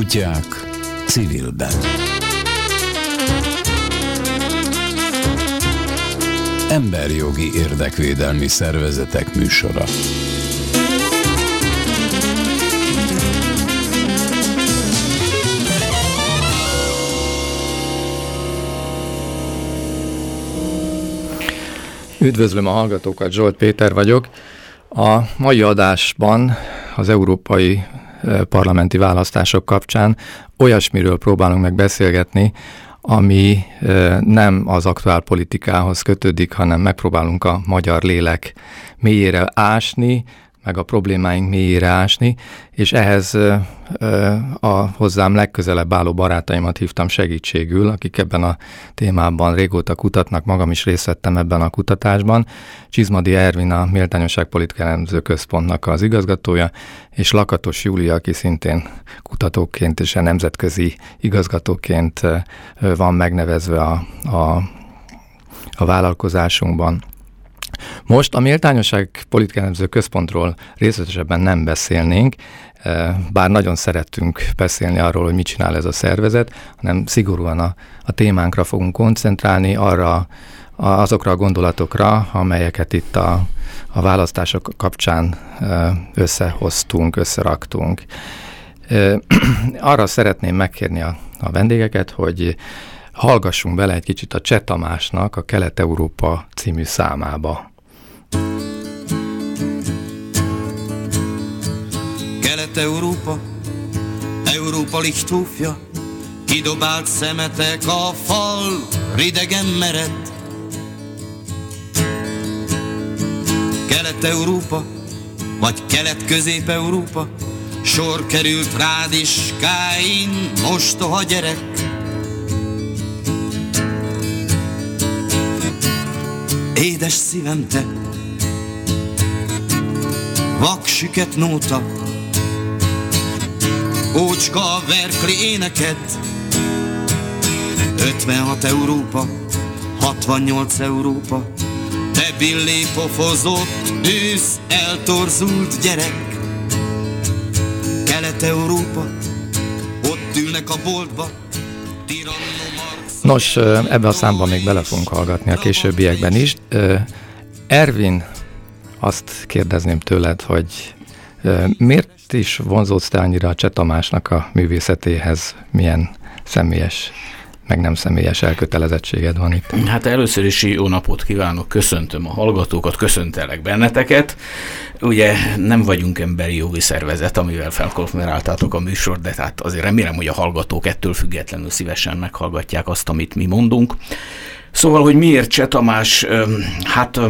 Őrkutyák civilben. Emberjogi érdekvédelmi szervezetek műsora. Üdvözlöm a hallgatókat, Zsolt Péter vagyok. A mai adásban az európai parlamenti választások kapcsán. Olyasmiről próbálunk meg beszélgetni, ami nem az aktuál politikához kötődik, hanem megpróbálunk a magyar lélek mélyére ásni, meg a problémáink mélyére ásni, és ehhez a hozzám legközelebb álló barátaimat hívtam segítségül, akik ebben a témában régóta kutatnak, magam is részt vettem ebben a kutatásban. Csizmadi Ervin a Méltányosság Politikai Elemző Központnak az igazgatója, és Lakatos Júlia, aki szintén kutatóként és a nemzetközi igazgatóként van megnevezve a, a, a vállalkozásunkban. Most a méltányosság politikai központról részletesebben nem beszélnénk, eh, bár nagyon szerettünk beszélni arról, hogy mit csinál ez a szervezet, hanem szigorúan a, a témánkra fogunk koncentrálni, arra azokra a gondolatokra, amelyeket itt a, a választások kapcsán eh, összehoztunk, összeraktunk. Eh, arra szeretném megkérni a, a vendégeket, hogy hallgassunk bele egy kicsit a Cseh Tamásnak a Kelet-Európa című számába. Kelet-Európa, Európa lichtófja, kidobált szemetek a fal, ridegen mered. Kelet-Európa, vagy Kelet-Közép-Európa, sor került rád is, Káin, mostoha gyerek. Édes szívem te, vaksüket nóta, Ócska verkli éneked. 56 Európa 68 Európa. Te billé pofozott ősz eltorzult gyerek. Kelet-Európa Ott ülnek a boltba. Nos, ebbe a számba még bele fogunk hallgatni a későbbiekben is. Ervin, azt kérdezném tőled, hogy miért is vonzódsz te annyira a Cseh Tamásnak a művészetéhez? Milyen személyes meg nem személyes elkötelezettséged van itt. Hát először is jó napot kívánok, köszöntöm a hallgatókat, köszöntelek benneteket. Ugye nem vagyunk emberi jogi szervezet, amivel felkonferáltátok a műsor, de hát azért remélem, hogy a hallgatók ettől függetlenül szívesen meghallgatják azt, amit mi mondunk. Szóval, hogy miért Cseh Tamás, hát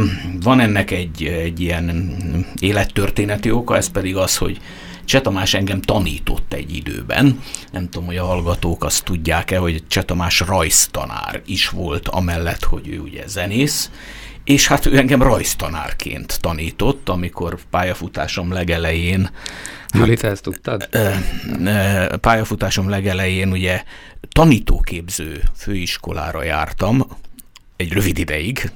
van ennek egy, egy ilyen élettörténeti oka, ez pedig az, hogy Cseh Tamás engem tanított egy időben. Nem tudom, hogy a hallgatók azt tudják-e, hogy Cseh Tamás rajztanár is volt, amellett, hogy ő ugye zenész, és hát ő engem rajztanárként tanított, amikor pályafutásom legelején Júli, te ezt tudtad? Pályafutásom legelején ugye tanítóképző főiskolára jártam, egy rövid ideig,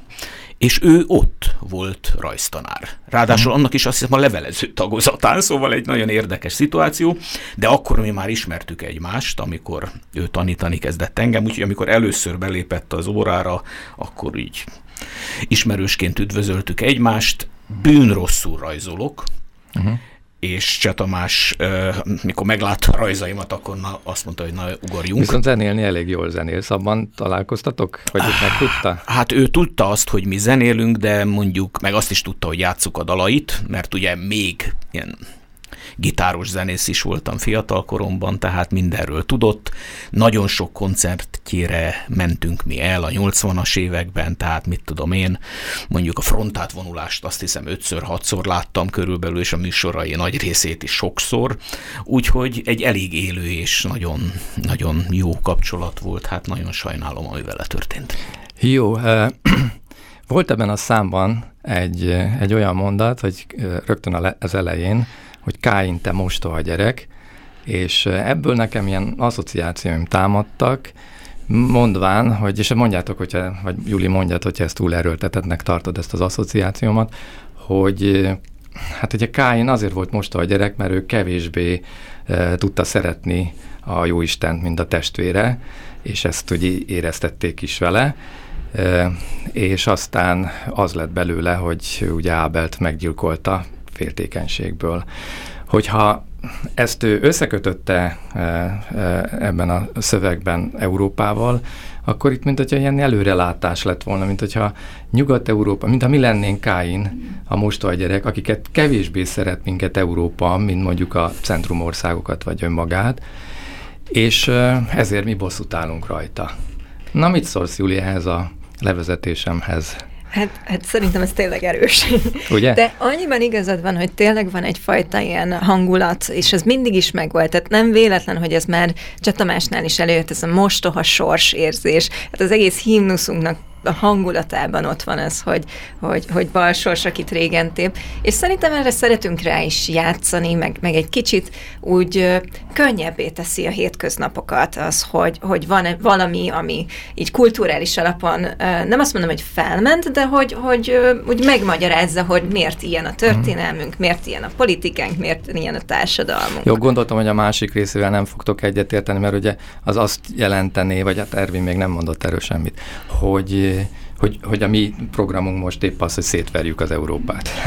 és ő ott volt rajztanár. Ráadásul hmm. annak is azt hiszem a levelező tagozatán, szóval egy nagyon érdekes szituáció, de akkor mi már ismertük egymást, amikor ő tanítani kezdett engem, úgyhogy amikor először belépett az órára, akkor így ismerősként üdvözöltük egymást, bűnrosszul rajzolok, uh-huh és Cseh Tamás, mikor meglátta a rajzaimat, akkor na, azt mondta, hogy na, ugorjunk. Viszont zenélni elég jól zenélsz, abban találkoztatok? Vagy itt meg tudta? Hát ő tudta azt, hogy mi zenélünk, de mondjuk, meg azt is tudta, hogy játsszuk a dalait, mert ugye még ilyen gitáros zenész is voltam fiatal koromban, tehát mindenről tudott. Nagyon sok koncertjére mentünk mi el a 80-as években, tehát mit tudom én, mondjuk a frontátvonulást azt hiszem 5-6-szor láttam körülbelül, és a műsorai nagy részét is sokszor, úgyhogy egy elég élő és nagyon, nagyon jó kapcsolat volt, hát nagyon sajnálom, ami vele történt. Jó, volt ebben a számban egy, egy olyan mondat, hogy rögtön az elején, hogy Káin, te mostoha gyerek, és ebből nekem ilyen asszociációim támadtak, mondván, hogy, és mondjátok, hogyha, vagy Júli mondját, hogyha ezt túl erőltetetnek tartod ezt az asszociációmat, hogy hát ugye Káin azért volt most a gyerek, mert ő kevésbé e, tudta szeretni a Jóistent, mint a testvére, és ezt ugye éreztették is vele, e, és aztán az lett belőle, hogy ugye Ábelt meggyilkolta féltékenységből. Hogyha ezt ő összekötötte e, e, ebben a szövegben Európával, akkor itt mint hogyha ilyen előrelátás lett volna, mint hogyha Nyugat-Európa, mint ha mi lennénk Káin, a mostoha gyerek, akiket kevésbé szeret minket Európa, mint mondjuk a centrumországokat vagy önmagát, és ezért mi bosszút állunk rajta. Na, mit szólsz, Júli, ehhez a levezetésemhez? Hát, hát szerintem ez tényleg erős. Ugye? De annyiban igazad van, hogy tényleg van egyfajta ilyen hangulat, és ez mindig is megvolt. Tehát nem véletlen, hogy ez már Csatamásnál is előjött, ez a mostoha sors érzés. Hát az egész himnuszunknak a hangulatában ott van ez, hogy, hogy, hogy balsors, akit régen tép. És szerintem erre szeretünk rá is játszani, meg, meg egy kicsit úgy könnyebbé teszi a hétköznapokat az, hogy, hogy van valami, ami így kulturális alapon nem azt mondom, hogy felment, de hogy, hogy úgy megmagyarázza, hogy miért ilyen a történelmünk, miért ilyen a politikánk, miért ilyen a társadalmunk. Jó, gondoltam, hogy a másik részével nem fogtok egyetérteni, mert ugye az azt jelentené, vagy hát Ervin még nem mondott erről semmit, hogy hogy, hogy a mi programunk most épp az, hogy szétverjük az Európát.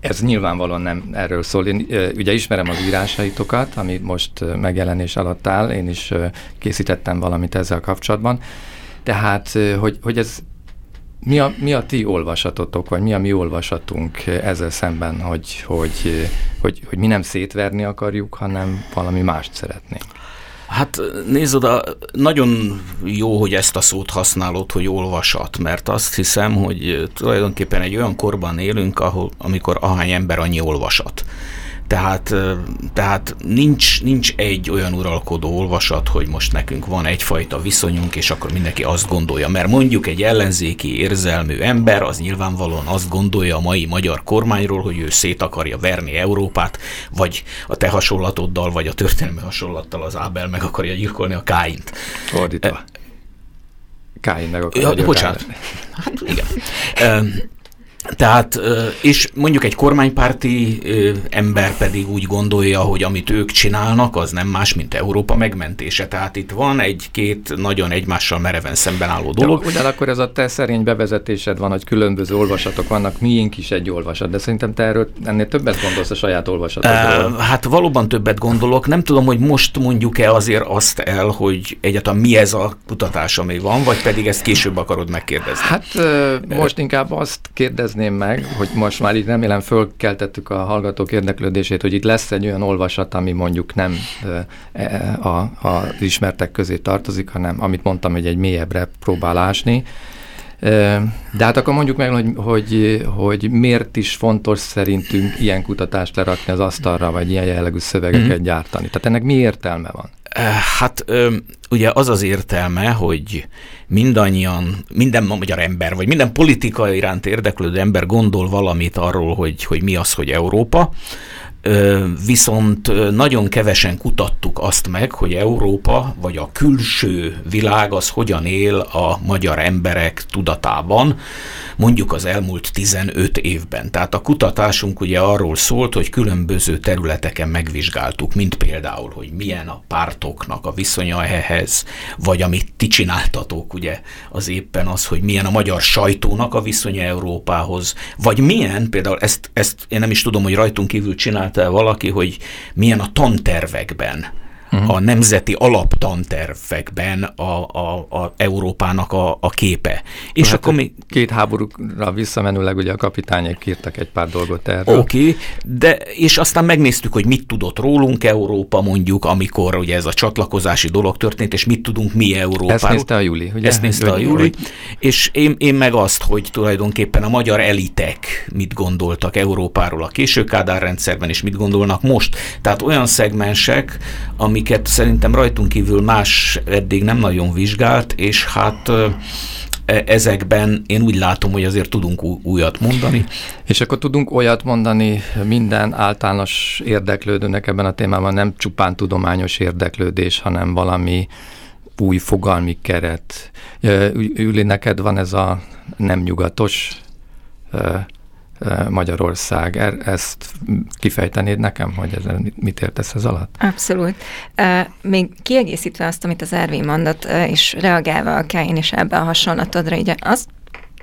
Ez nyilvánvalóan nem erről szól. Én ugye ismerem az írásaitokat, ami most megjelenés alatt áll, én is készítettem valamit ezzel kapcsolatban. Tehát, hogy, hogy ez mi a, mi a ti olvasatotok, vagy mi a mi olvasatunk ezzel szemben, hogy, hogy, hogy, hogy mi nem szétverni akarjuk, hanem valami mást szeretnénk? Hát nézd oda, nagyon jó, hogy ezt a szót használod, hogy olvasat, mert azt hiszem, hogy tulajdonképpen egy olyan korban élünk, ahol, amikor ahány ember annyi olvasat. Tehát, tehát nincs, nincs egy olyan uralkodó olvasat, hogy most nekünk van egyfajta viszonyunk, és akkor mindenki azt gondolja. Mert mondjuk egy ellenzéki érzelmű ember, az nyilvánvalóan azt gondolja a mai magyar kormányról, hogy ő szét akarja verni Európát, vagy a te hasonlatoddal, vagy a történelmi hasonlattal az Ábel meg akarja gyilkolni a Káint. Fordítva. Káin meg akarja ja, Bocsánat. Hát igen. Tehát, és mondjuk egy kormánypárti ember pedig úgy gondolja, hogy amit ők csinálnak, az nem más, mint Európa megmentése. Tehát itt van egy-két nagyon egymással mereven szemben álló dolog. De ugyanakkor ez a te szerény bevezetésed van, hogy különböző olvasatok vannak, miénk is egy olvasat, de szerintem te erről ennél többet gondolsz a saját olvasatodról. Hát valóban többet gondolok. Nem tudom, hogy most mondjuk-e azért azt el, hogy egyáltalán mi ez a kutatás, ami van, vagy pedig ezt később akarod megkérdezni? Hát most inkább azt kérdez kérdezném meg, hogy most már itt remélem fölkeltettük a hallgatók érdeklődését, hogy itt lesz egy olyan olvasat, ami mondjuk nem e, a, a, az ismertek közé tartozik, hanem amit mondtam, hogy egy mélyebbre próbál ásni. De hát akkor mondjuk meg, hogy, hogy, hogy miért is fontos szerintünk ilyen kutatást lerakni az asztalra, vagy ilyen jellegű szövegeket mm-hmm. gyártani. Tehát ennek mi értelme van? Hát ugye az az értelme, hogy mindannyian, minden magyar ember, vagy minden politika iránt érdeklődő ember gondol valamit arról, hogy, hogy mi az, hogy Európa, viszont nagyon kevesen kutattuk azt meg, hogy Európa vagy a külső világ az hogyan él a magyar emberek tudatában, mondjuk az elmúlt 15 évben. Tehát a kutatásunk ugye arról szólt, hogy különböző területeken megvizsgáltuk, mint például, hogy milyen a pártoknak a viszonya ehhez, vagy amit ti csináltatok, ugye az éppen az, hogy milyen a magyar sajtónak a viszonya Európához, vagy milyen, például ezt, ezt én nem is tudom, hogy rajtunk kívül csinálta valaki, hogy milyen a tantervekben uh-huh. a nemzeti alaptantervekben a, a, a Európának a, a képe. És hát akkor mi... Két háborúra visszamenőleg ugye a kapitányok írtak egy pár dolgot erről. Oké, okay, de és aztán megnéztük, hogy mit tudott rólunk Európa mondjuk, amikor ugye ez a csatlakozási dolog történt, és mit tudunk mi Európáról. Ezt nézte a Júli, ugye? Ezt nézte a Júli, és én, én meg azt, hogy tulajdonképpen a magyar elitek mit gondoltak Európáról a késő Kádár rendszerben, és mit gondolnak most. Tehát olyan szegmensek, amik amiket szerintem rajtunk kívül más eddig nem nagyon vizsgált, és hát e, ezekben én úgy látom, hogy azért tudunk újat mondani. És akkor tudunk olyat mondani minden általános érdeklődőnek ebben a témában, nem csupán tudományos érdeklődés, hanem valami új fogalmi keret. Üli, neked van ez a nem nyugatos Magyarország. Er, ezt kifejtenéd nekem, hogy ez mit értesz ez alatt? Abszolút. Még kiegészítve azt, amit az Ervin mondott, és reagálva a Káin is ebbe a hasonlatodra, ugye azt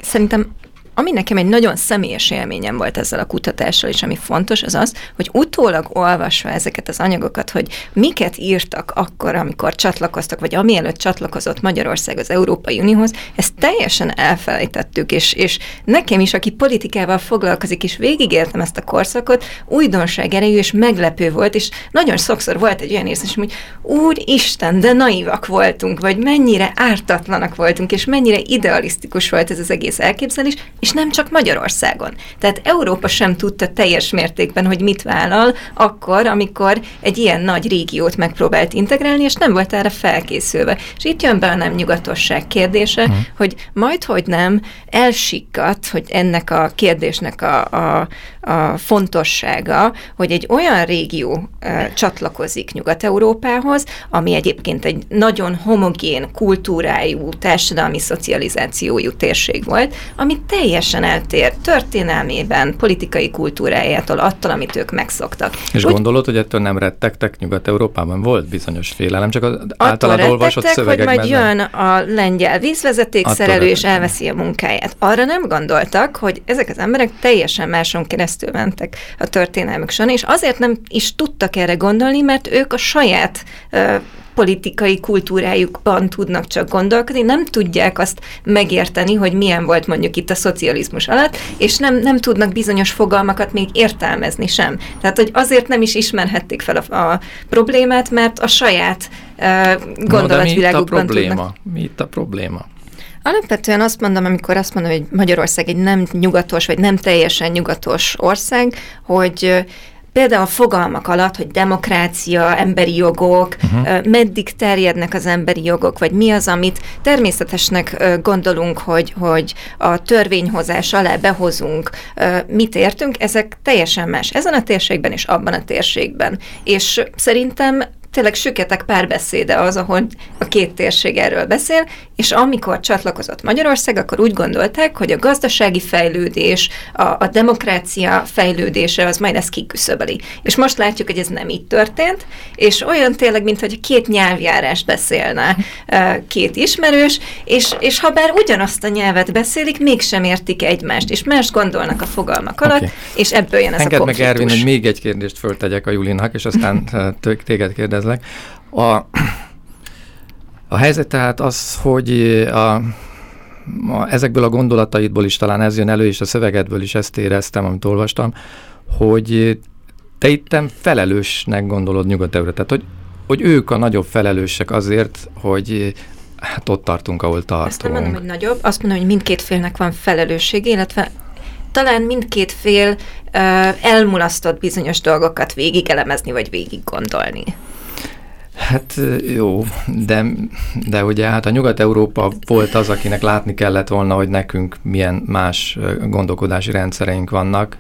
szerintem ami nekem egy nagyon személyes élményem volt ezzel a kutatással, és ami fontos, az az, hogy utólag olvasva ezeket az anyagokat, hogy miket írtak akkor, amikor csatlakoztak, vagy amielőtt csatlakozott Magyarország az Európai Unióhoz, ezt teljesen elfelejtettük, és, és nekem is, aki politikával foglalkozik, és végigéltem ezt a korszakot, újdonság erejű és meglepő volt, és nagyon sokszor volt egy olyan érzés, hogy úristen, de naivak voltunk, vagy mennyire ártatlanak voltunk, és mennyire idealisztikus volt ez az egész elképzelés, és és nem csak Magyarországon. Tehát Európa sem tudta teljes mértékben, hogy mit vállal akkor, amikor egy ilyen nagy régiót megpróbált integrálni, és nem volt erre felkészülve. És itt jön be a nem nyugatosság kérdése, uh-huh. hogy majd, hogy nem, elsikkat, hogy ennek a kérdésnek a, a, a fontossága, hogy egy olyan régió e, csatlakozik Nyugat-Európához, ami egyébként egy nagyon homogén kultúrájú, társadalmi szocializációjú térség volt, ami teljesen eltér történelmében, politikai kultúrájától, attól, amit ők megszoktak. És Úgy, gondolod, hogy ettől nem rettegtek Nyugat-Európában? Volt bizonyos félelem, csak az általad olvasott szövegekben. hogy majd jön a lengyel vízvezetékszerelő, és elveszi a munkáját. Arra nem gondoltak, hogy ezek az emberek teljesen máson keresztül mentek a történelmük során, és azért nem is tudtak erre gondolni, mert ők a saját politikai kultúrájukban tudnak csak gondolkodni, nem tudják azt megérteni, hogy milyen volt mondjuk itt a szocializmus alatt, és nem, nem tudnak bizonyos fogalmakat még értelmezni sem. Tehát, hogy azért nem is ismerhették fel a, a problémát, mert a saját uh, gondolatvilágukban no, mi itt a probléma? Mi itt a probléma? Alapvetően azt mondom, amikor azt mondom, hogy Magyarország egy nem nyugatos, vagy nem teljesen nyugatos ország, hogy például a fogalmak alatt, hogy demokrácia, emberi jogok, uh-huh. meddig terjednek az emberi jogok, vagy mi az, amit természetesnek gondolunk, hogy, hogy a törvényhozás alá behozunk, mit értünk, ezek teljesen más ezen a térségben és abban a térségben. És szerintem tényleg süketek párbeszéde az, ahol a két térség erről beszél, és amikor csatlakozott Magyarország, akkor úgy gondolták, hogy a gazdasági fejlődés, a, a demokrácia fejlődése az majd ezt kiküszöbeli. És most látjuk, hogy ez nem így történt, és olyan tényleg, mint hogy két nyelvjárás beszélne két ismerős, és, és ha bár ugyanazt a nyelvet beszélik, mégsem értik egymást, és más gondolnak a fogalmak alatt, okay. és ebből jön ez Engedd a konfliktus. meg, Ervin, hogy még egy kérdést föltegyek a Julinak, és aztán téged kérdezlek. A, a helyzet tehát az, hogy a, a, ezekből a gondolataidból is talán ez jön elő, és a szövegedből is ezt éreztem, amit olvastam, hogy te itten felelősnek gondolod nyugat Tehát, hogy, hogy ők a nagyobb felelősek azért, hogy hát ott tartunk, ahol tartunk. Azt nem mondom, hogy nagyobb, azt mondom, hogy mindkét félnek van felelősség, illetve talán mindkét fél uh, elmulasztott bizonyos dolgokat végig elemezni, vagy végig gondolni. Hát jó, de, de ugye hát a Nyugat-Európa volt az, akinek látni kellett volna, hogy nekünk milyen más gondolkodási rendszereink vannak,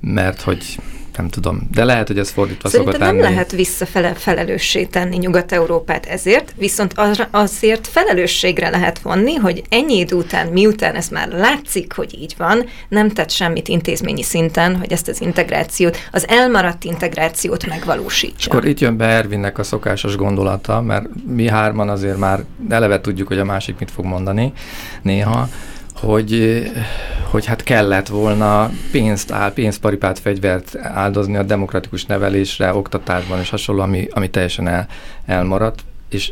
mert hogy nem tudom, de lehet, hogy ez fordítva Szerintem szokott nem lenni. lehet visszafele felelőssé tenni Nyugat-Európát ezért, viszont az, azért felelősségre lehet vonni, hogy ennyi idő után, miután ez már látszik, hogy így van, nem tett semmit intézményi szinten, hogy ezt az integrációt, az elmaradt integrációt megvalósítsa. És akkor itt jön be Ervinnek a szokásos gondolata, mert mi hárman azért már eleve tudjuk, hogy a másik mit fog mondani néha, hogy, hogy hát kellett volna pénzt, áll, pénzparipát, fegyvert áldozni a demokratikus nevelésre, oktatásban és hasonló, ami, ami teljesen el, elmaradt, és,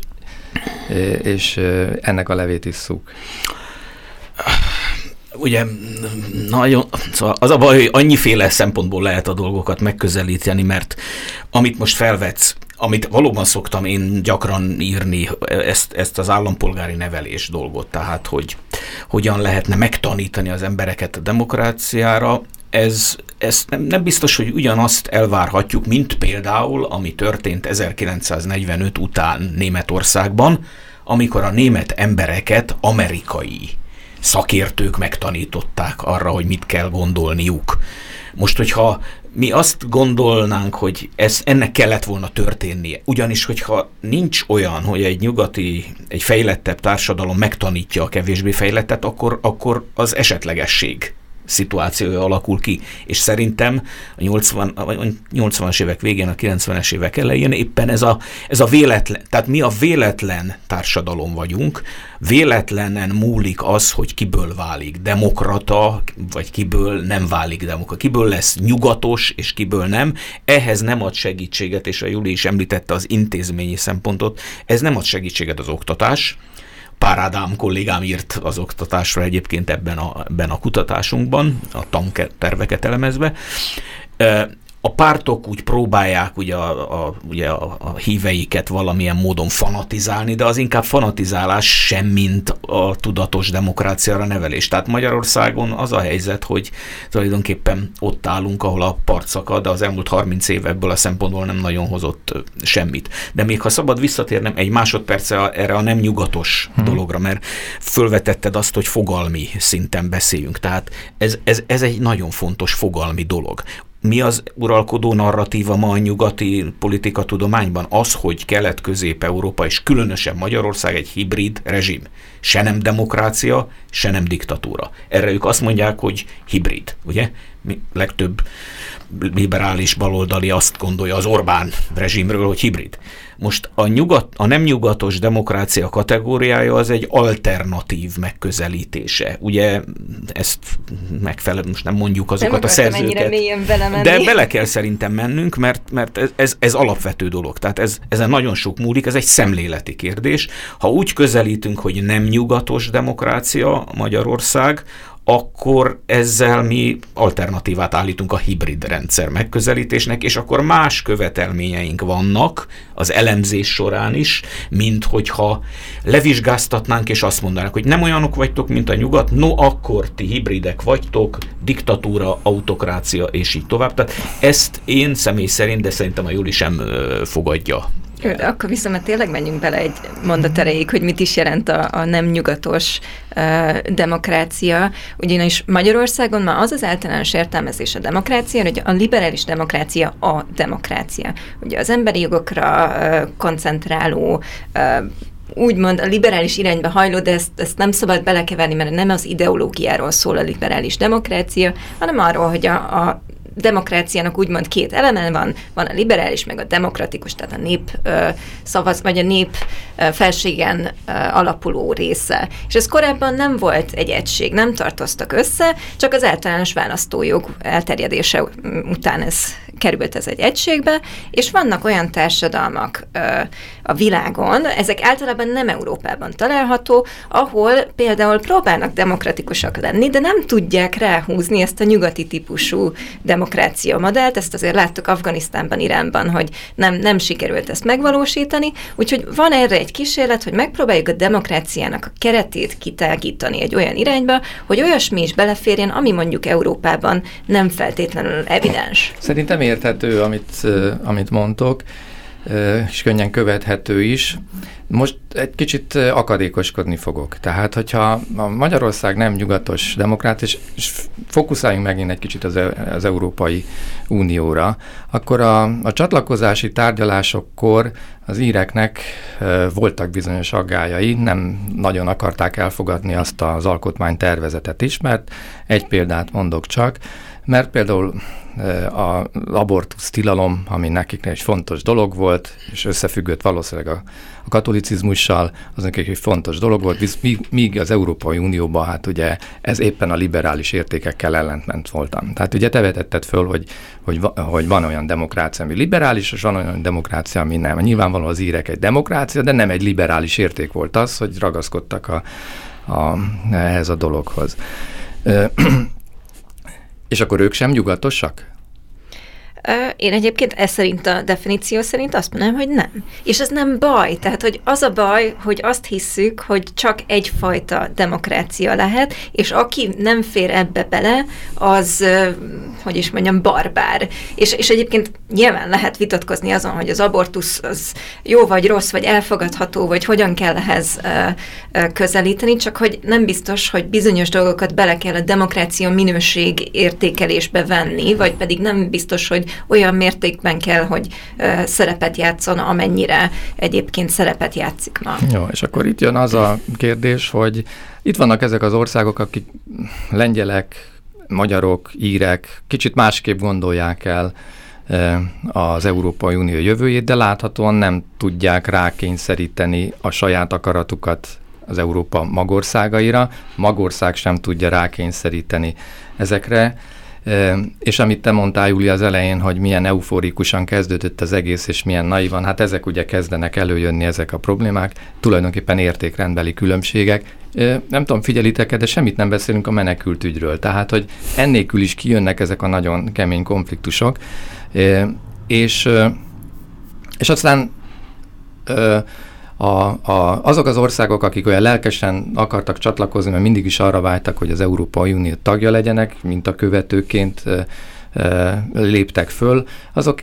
és ennek a levét isszuk. Ugye nagyon, szóval az a baj, hogy annyiféle szempontból lehet a dolgokat megközelíteni, mert amit most felvetsz, amit valóban szoktam én gyakran írni, ezt, ezt az állampolgári nevelés dolgot, tehát hogy hogyan lehetne megtanítani az embereket a demokráciára, ez, ez nem, nem biztos, hogy ugyanazt elvárhatjuk, mint például, ami történt 1945 után Németországban, amikor a német embereket amerikai szakértők megtanították arra, hogy mit kell gondolniuk. Most, hogyha mi azt gondolnánk, hogy ez, ennek kellett volna történnie. Ugyanis, hogyha nincs olyan, hogy egy nyugati, egy fejlettebb társadalom megtanítja a kevésbé fejlettet, akkor, akkor az esetlegesség szituációja alakul ki. És szerintem a 80, a 80-as évek végén, a 90-es évek elején éppen ez a, ez a véletlen, tehát mi a véletlen társadalom vagyunk, véletlenen múlik az, hogy kiből válik demokrata, vagy kiből nem válik demokrata, kiből lesz nyugatos, és kiből nem. Ehhez nem ad segítséget, és a Júli is említette az intézményi szempontot, ez nem ad segítséget az oktatás, Pár kollégám írt az oktatásra egyébként ebben a, ebben a kutatásunkban, a tanterveket elemezve a pártok úgy próbálják ugye a, a, ugye a, a híveiket valamilyen módon fanatizálni, de az inkább fanatizálás sem, mint a tudatos demokráciára nevelés. Tehát Magyarországon az a helyzet, hogy tulajdonképpen ott állunk, ahol a part szakad, de az elmúlt 30 év ebből a szempontból nem nagyon hozott semmit. De még ha szabad visszatérnem egy másodperce erre a nem nyugatos hmm. dologra, mert fölvetetted azt, hogy fogalmi szinten beszéljünk. Tehát ez, ez, ez egy nagyon fontos fogalmi dolog mi az uralkodó narratíva ma a nyugati politikatudományban? Az, hogy Kelet-Közép-Európa és különösen Magyarország egy hibrid rezsim. Se nem demokrácia, se nem diktatúra. Erre ők azt mondják, hogy hibrid, ugye? Legtöbb liberális baloldali azt gondolja az Orbán rezsimről, hogy hibrid. Most a, nyugat, a nem nyugatos demokrácia kategóriája az egy alternatív megközelítése. Ugye ezt megfelelően most nem mondjuk azokat nem a szerzőket. De bele kell szerintem mennünk, mert, mert ez, ez, ez alapvető dolog. Tehát ez, ezen nagyon sok múlik, ez egy szemléleti kérdés. Ha úgy közelítünk, hogy nem nyugatos demokrácia Magyarország, akkor ezzel mi alternatívát állítunk a hibrid rendszer megközelítésnek, és akkor más követelményeink vannak az elemzés során is, mint hogyha levizsgáztatnánk, és azt mondanák, hogy nem olyanok vagytok, mint a nyugat, no akkor ti hibridek vagytok, diktatúra, autokrácia, és így tovább. Tehát ezt én személy szerint, de szerintem a Júli sem fogadja akkor viszont tényleg menjünk bele egy mondat erejéig, hogy mit is jelent a, a nem nyugatos uh, demokrácia. Ugyanis Magyarországon ma az az általános értelmezés a demokrácia, hogy a liberális demokrácia a demokrácia. Ugye az emberi jogokra uh, koncentráló uh, úgymond a liberális irányba hajló, de ezt, ezt nem szabad belekeverni, mert nem az ideológiáról szól a liberális demokrácia, hanem arról, hogy a, a demokráciának úgymond két eleme van, van a liberális, meg a demokratikus, tehát a nép ö, szavaz, vagy a nép ö, felségen ö, alapuló része. És ez korábban nem volt egy egység, nem tartoztak össze, csak az általános választójog elterjedése után ez került ez egy egységbe, és vannak olyan társadalmak ö, a világon, ezek általában nem Európában található, ahol például próbálnak demokratikusak lenni, de nem tudják ráhúzni ezt a nyugati típusú demokrácia modellt, ezt azért láttuk Afganisztánban, Iránban, hogy nem, nem sikerült ezt megvalósítani, úgyhogy van erre egy kísérlet, hogy megpróbáljuk a demokráciának a keretét kitágítani egy olyan irányba, hogy olyasmi is beleférjen, ami mondjuk Európában nem feltétlenül evidens. Szerintem érthető, amit, amit mondtok és könnyen követhető is. Most egy kicsit akadékoskodni fogok. Tehát, hogyha a Magyarország nem nyugatos demokrát, és, és fókuszáljunk megint egy kicsit az, az Európai Unióra, akkor a, a csatlakozási tárgyalásokkor az íreknek voltak bizonyos aggájai, nem nagyon akarták elfogadni azt az alkotmánytervezetet is, mert egy példát mondok csak, mert például a abortusz tilalom, ami nekik egy fontos dolog volt, és összefüggött valószínűleg a, a katolicizmussal, az nekik egy fontos dolog volt, míg, az Európai Unióban, hát ugye ez éppen a liberális értékekkel ellentment voltam. Tehát ugye te vetetted föl, hogy, hogy, hogy van olyan demokrácia, ami liberális, és van olyan demokrácia, ami nem. Nyilvánvalóan az írek egy demokrácia, de nem egy liberális érték volt az, hogy ragaszkodtak a, a, ehhez a dologhoz. És akkor ők sem nyugatosak? Én egyébként ez szerint a definíció szerint azt mondom, hogy nem. És ez nem baj. Tehát, hogy az a baj, hogy azt hisszük, hogy csak egyfajta demokrácia lehet, és aki nem fér ebbe bele, az, hogy is mondjam, barbár. És, és egyébként nyilván lehet vitatkozni azon, hogy az abortusz az jó vagy rossz, vagy elfogadható, vagy hogyan kell ehhez közelíteni, csak hogy nem biztos, hogy bizonyos dolgokat bele kell a demokrácia minőség értékelésbe venni, vagy pedig nem biztos, hogy olyan mértékben kell, hogy szerepet játszon, amennyire egyébként szerepet játszik ma. Jó, és akkor itt jön az a kérdés, hogy itt vannak ezek az országok, akik lengyelek, magyarok, írek kicsit másképp gondolják el az Európai Unió jövőjét, de láthatóan nem tudják rákényszeríteni a saját akaratukat az Európa magországaira, magország sem tudja rákényszeríteni ezekre, és amit te mondtál, Júli, az elején, hogy milyen euforikusan kezdődött az egész, és milyen naivan, hát ezek ugye kezdenek előjönni, ezek a problémák, tulajdonképpen értékrendbeli különbségek. Nem tudom, figyelitek-e, de semmit nem beszélünk a menekült ügyről. Tehát, hogy ennélkül is kijönnek ezek a nagyon kemény konfliktusok, és, és aztán a, a, azok az országok, akik olyan lelkesen akartak csatlakozni, mert mindig is arra vágytak, hogy az Európai Unió tagja legyenek, mint a követőként e, e, léptek föl, azok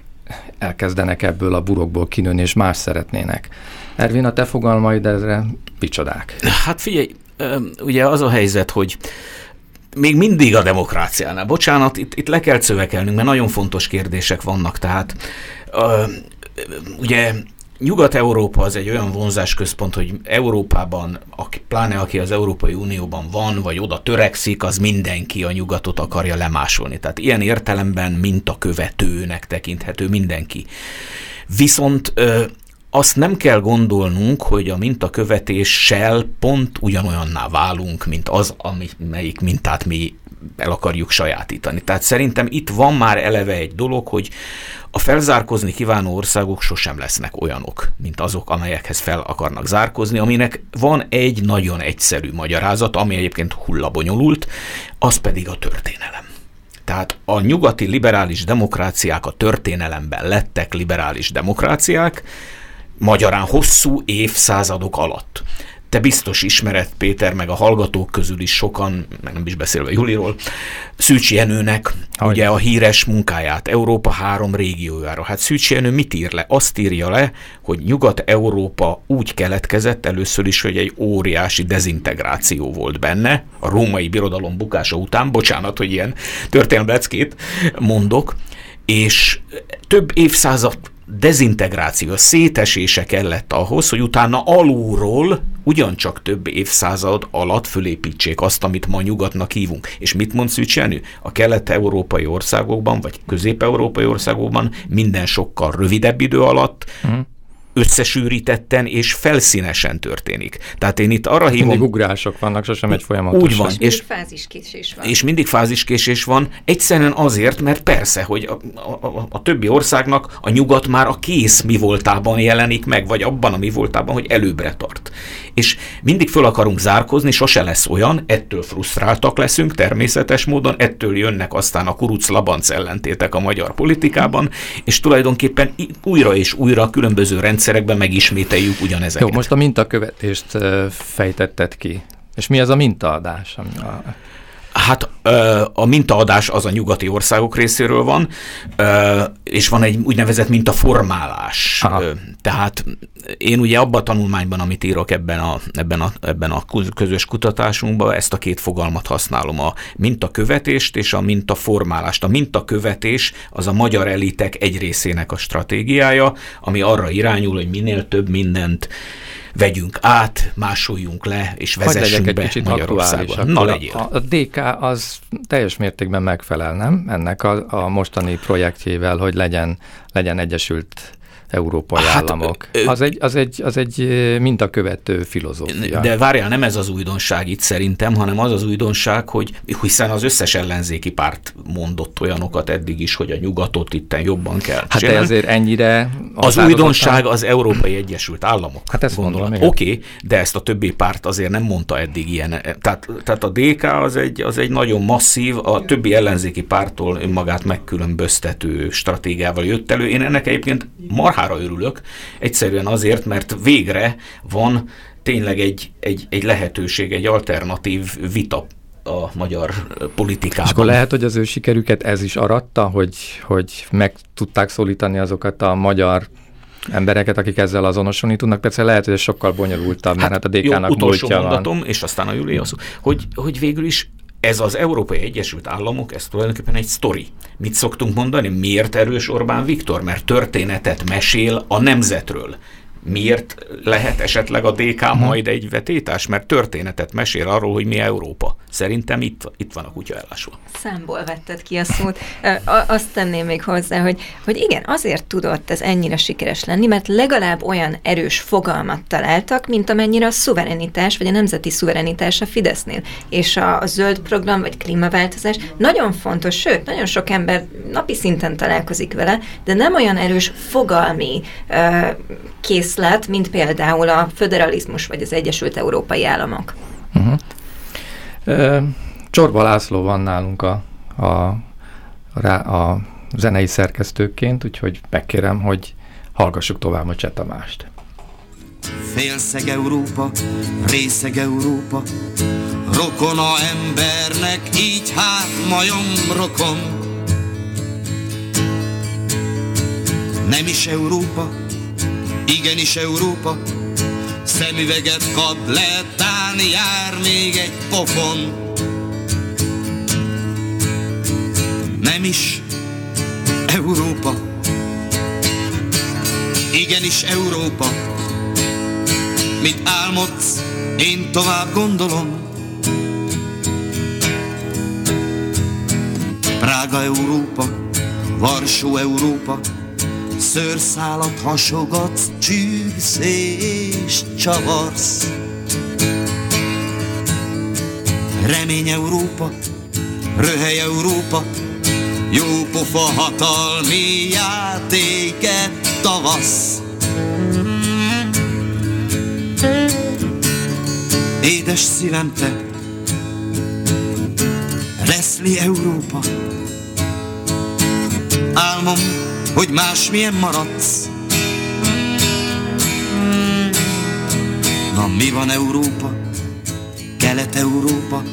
elkezdenek ebből a burokból kinőni, és más szeretnének. Ervin, a te fogalmaid ezre picsodák? Hát figyelj, ugye az a helyzet, hogy még mindig a demokráciánál. Bocsánat, itt, itt le kell szövekelnünk, mert nagyon fontos kérdések vannak. Tehát ugye Nyugat-Európa az egy olyan vonzásközpont, hogy Európában, aki, pláne aki az Európai Unióban van, vagy oda törekszik, az mindenki a nyugatot akarja lemásolni. Tehát ilyen értelemben mintakövetőnek tekinthető mindenki. Viszont ö, azt nem kell gondolnunk, hogy a mintakövetéssel pont ugyanolyanná válunk, mint az, amelyik mintát mi el akarjuk sajátítani. Tehát szerintem itt van már eleve egy dolog, hogy a felzárkozni kívánó országok sosem lesznek olyanok, mint azok, amelyekhez fel akarnak zárkozni, aminek van egy nagyon egyszerű magyarázat, ami egyébként hullabonyolult, az pedig a történelem. Tehát a nyugati liberális demokráciák a történelemben lettek liberális demokráciák, magyarán hosszú évszázadok alatt. Te biztos ismered, Péter, meg a hallgatók közül is sokan, meg nem is beszélve Juliról, Szűcs Jenőnek Hogy? ugye a híres munkáját Európa három régiójára. Hát Szűcs Jenő mit ír le? Azt írja le, hogy Nyugat-Európa úgy keletkezett először is, hogy egy óriási dezintegráció volt benne, a római birodalom bukása után, bocsánat, hogy ilyen történelmeckét mondok, és több évszázad dezintegráció, szétesése kellett ahhoz, hogy utána alulról ugyancsak több évszázad alatt fölépítsék azt, amit ma nyugatnak hívunk. És mit mond Szűcsenő? A kelet-európai országokban, vagy közép-európai országokban minden sokkal rövidebb idő alatt, uh-huh összesűrítetten és felszínesen történik. Tehát én itt arra hívom... Mindig ugrások vannak, sosem egy folyamatos. Úgy van. És, fáziskésés van. És mindig fáziskésés van, egyszerűen azért, mert persze, hogy a, a, a többi országnak a nyugat már a kész mi voltában jelenik meg, vagy abban a mi voltában, hogy előbbre tart. És mindig föl akarunk zárkozni, sose lesz olyan, ettől frusztráltak leszünk természetes módon, ettől jönnek aztán a kuruc-labanc ellentétek a magyar politikában, és tulajdonképpen újra és újra különböző rendszerek rendszerekben megismételjük ugyanezeket. Jó, most a mintakövetést fejtetted ki. És mi az a mintaadás? Ami a... Hát a mintaadás az a nyugati országok részéről van, és van egy úgynevezett mintaformálás. Aha. Tehát én ugye abban a tanulmányban, amit írok ebben a, ebben, a, ebben a közös kutatásunkban, ezt a két fogalmat használom, a mintakövetést és a mintaformálást. A mintakövetés az a magyar elitek egy részének a stratégiája, ami arra irányul, hogy minél több mindent vegyünk át, másoljunk le, és vezessünk egy be kicsit Magyarországon. Na, legyél. A, a DK az teljes mértékben megfelel, nem? Ennek a, a mostani projektjével, hogy legyen, legyen egyesült európai hát, államok. Ö, az, egy, az, egy, az egy mintakövető filozófia. De várjál, nem ez az újdonság itt szerintem, hanem az az újdonság, hogy hiszen az összes ellenzéki párt mondott olyanokat eddig is, hogy a nyugatot itten jobban kell. Hát de azért ennyire... Az újdonság az Európai Egyesült Államok. Hát ezt gondolom. Oké, okay, de ezt a többi párt azért nem mondta eddig ilyen. Tehát, tehát a DK az egy, az egy nagyon masszív, a többi ellenzéki pártól önmagát megkülönböztető stratégiával jött elő. Én ennek egyébként marha marhára örülök, egyszerűen azért, mert végre van tényleg egy, egy, egy lehetőség, egy alternatív vita a magyar politikában. És akkor lehet, hogy az ő sikerüket ez is aratta, hogy, hogy meg tudták szólítani azokat a magyar embereket, akik ezzel azonosulni tudnak. Persze lehet, hogy ez sokkal bonyolultabb, hát, mert hát a DK-nak utolsó mondatom, van. és aztán a Júlia szó, hogy, hogy végül is ez az Európai Egyesült Államok, ez tulajdonképpen egy sztori. Mit szoktunk mondani? Miért erős Orbán Viktor? Mert történetet mesél a nemzetről. Miért lehet esetleg a DK uh-huh. majd egy vetétás? Mert történetet mesél arról, hogy mi Európa. Szerintem itt, itt van a kutya ellásva. Számból vetted ki a szót. Azt tenném még hozzá, hogy, hogy igen, azért tudott ez ennyire sikeres lenni, mert legalább olyan erős fogalmat találtak, mint amennyire a szuverenitás, vagy a nemzeti szuverenitás a Fidesznél. És a, a zöld program, vagy klímaváltozás nagyon fontos, sőt, nagyon sok ember napi szinten találkozik vele, de nem olyan erős fogalmi uh, készlet, mint például a föderalizmus, vagy az Egyesült Európai Államok. Uh-huh. Csorba László van nálunk a, a, a, a zenei szerkesztőként, úgyhogy megkérem, hogy hallgassuk tovább a Csetamást. Félszeg Európa, részeg Európa, rokona embernek, így hát majom rokon. Nem is Európa, igenis Európa, szemüveget kap le, tán jár még egy pofon. Nem is Európa, igenis Európa, mit álmodsz, én tovább gondolom. Prága Európa, Varsó Európa, Szőrszálat hasogatsz, csűrsz és csavarsz. Remény Európa, röhely Európa, jó pofa hatalmi játéket tavasz. Édes szívem te, Reszli Európa, álmom hogy másmilyen maradsz. Na mi van Európa, Kelet-Európa,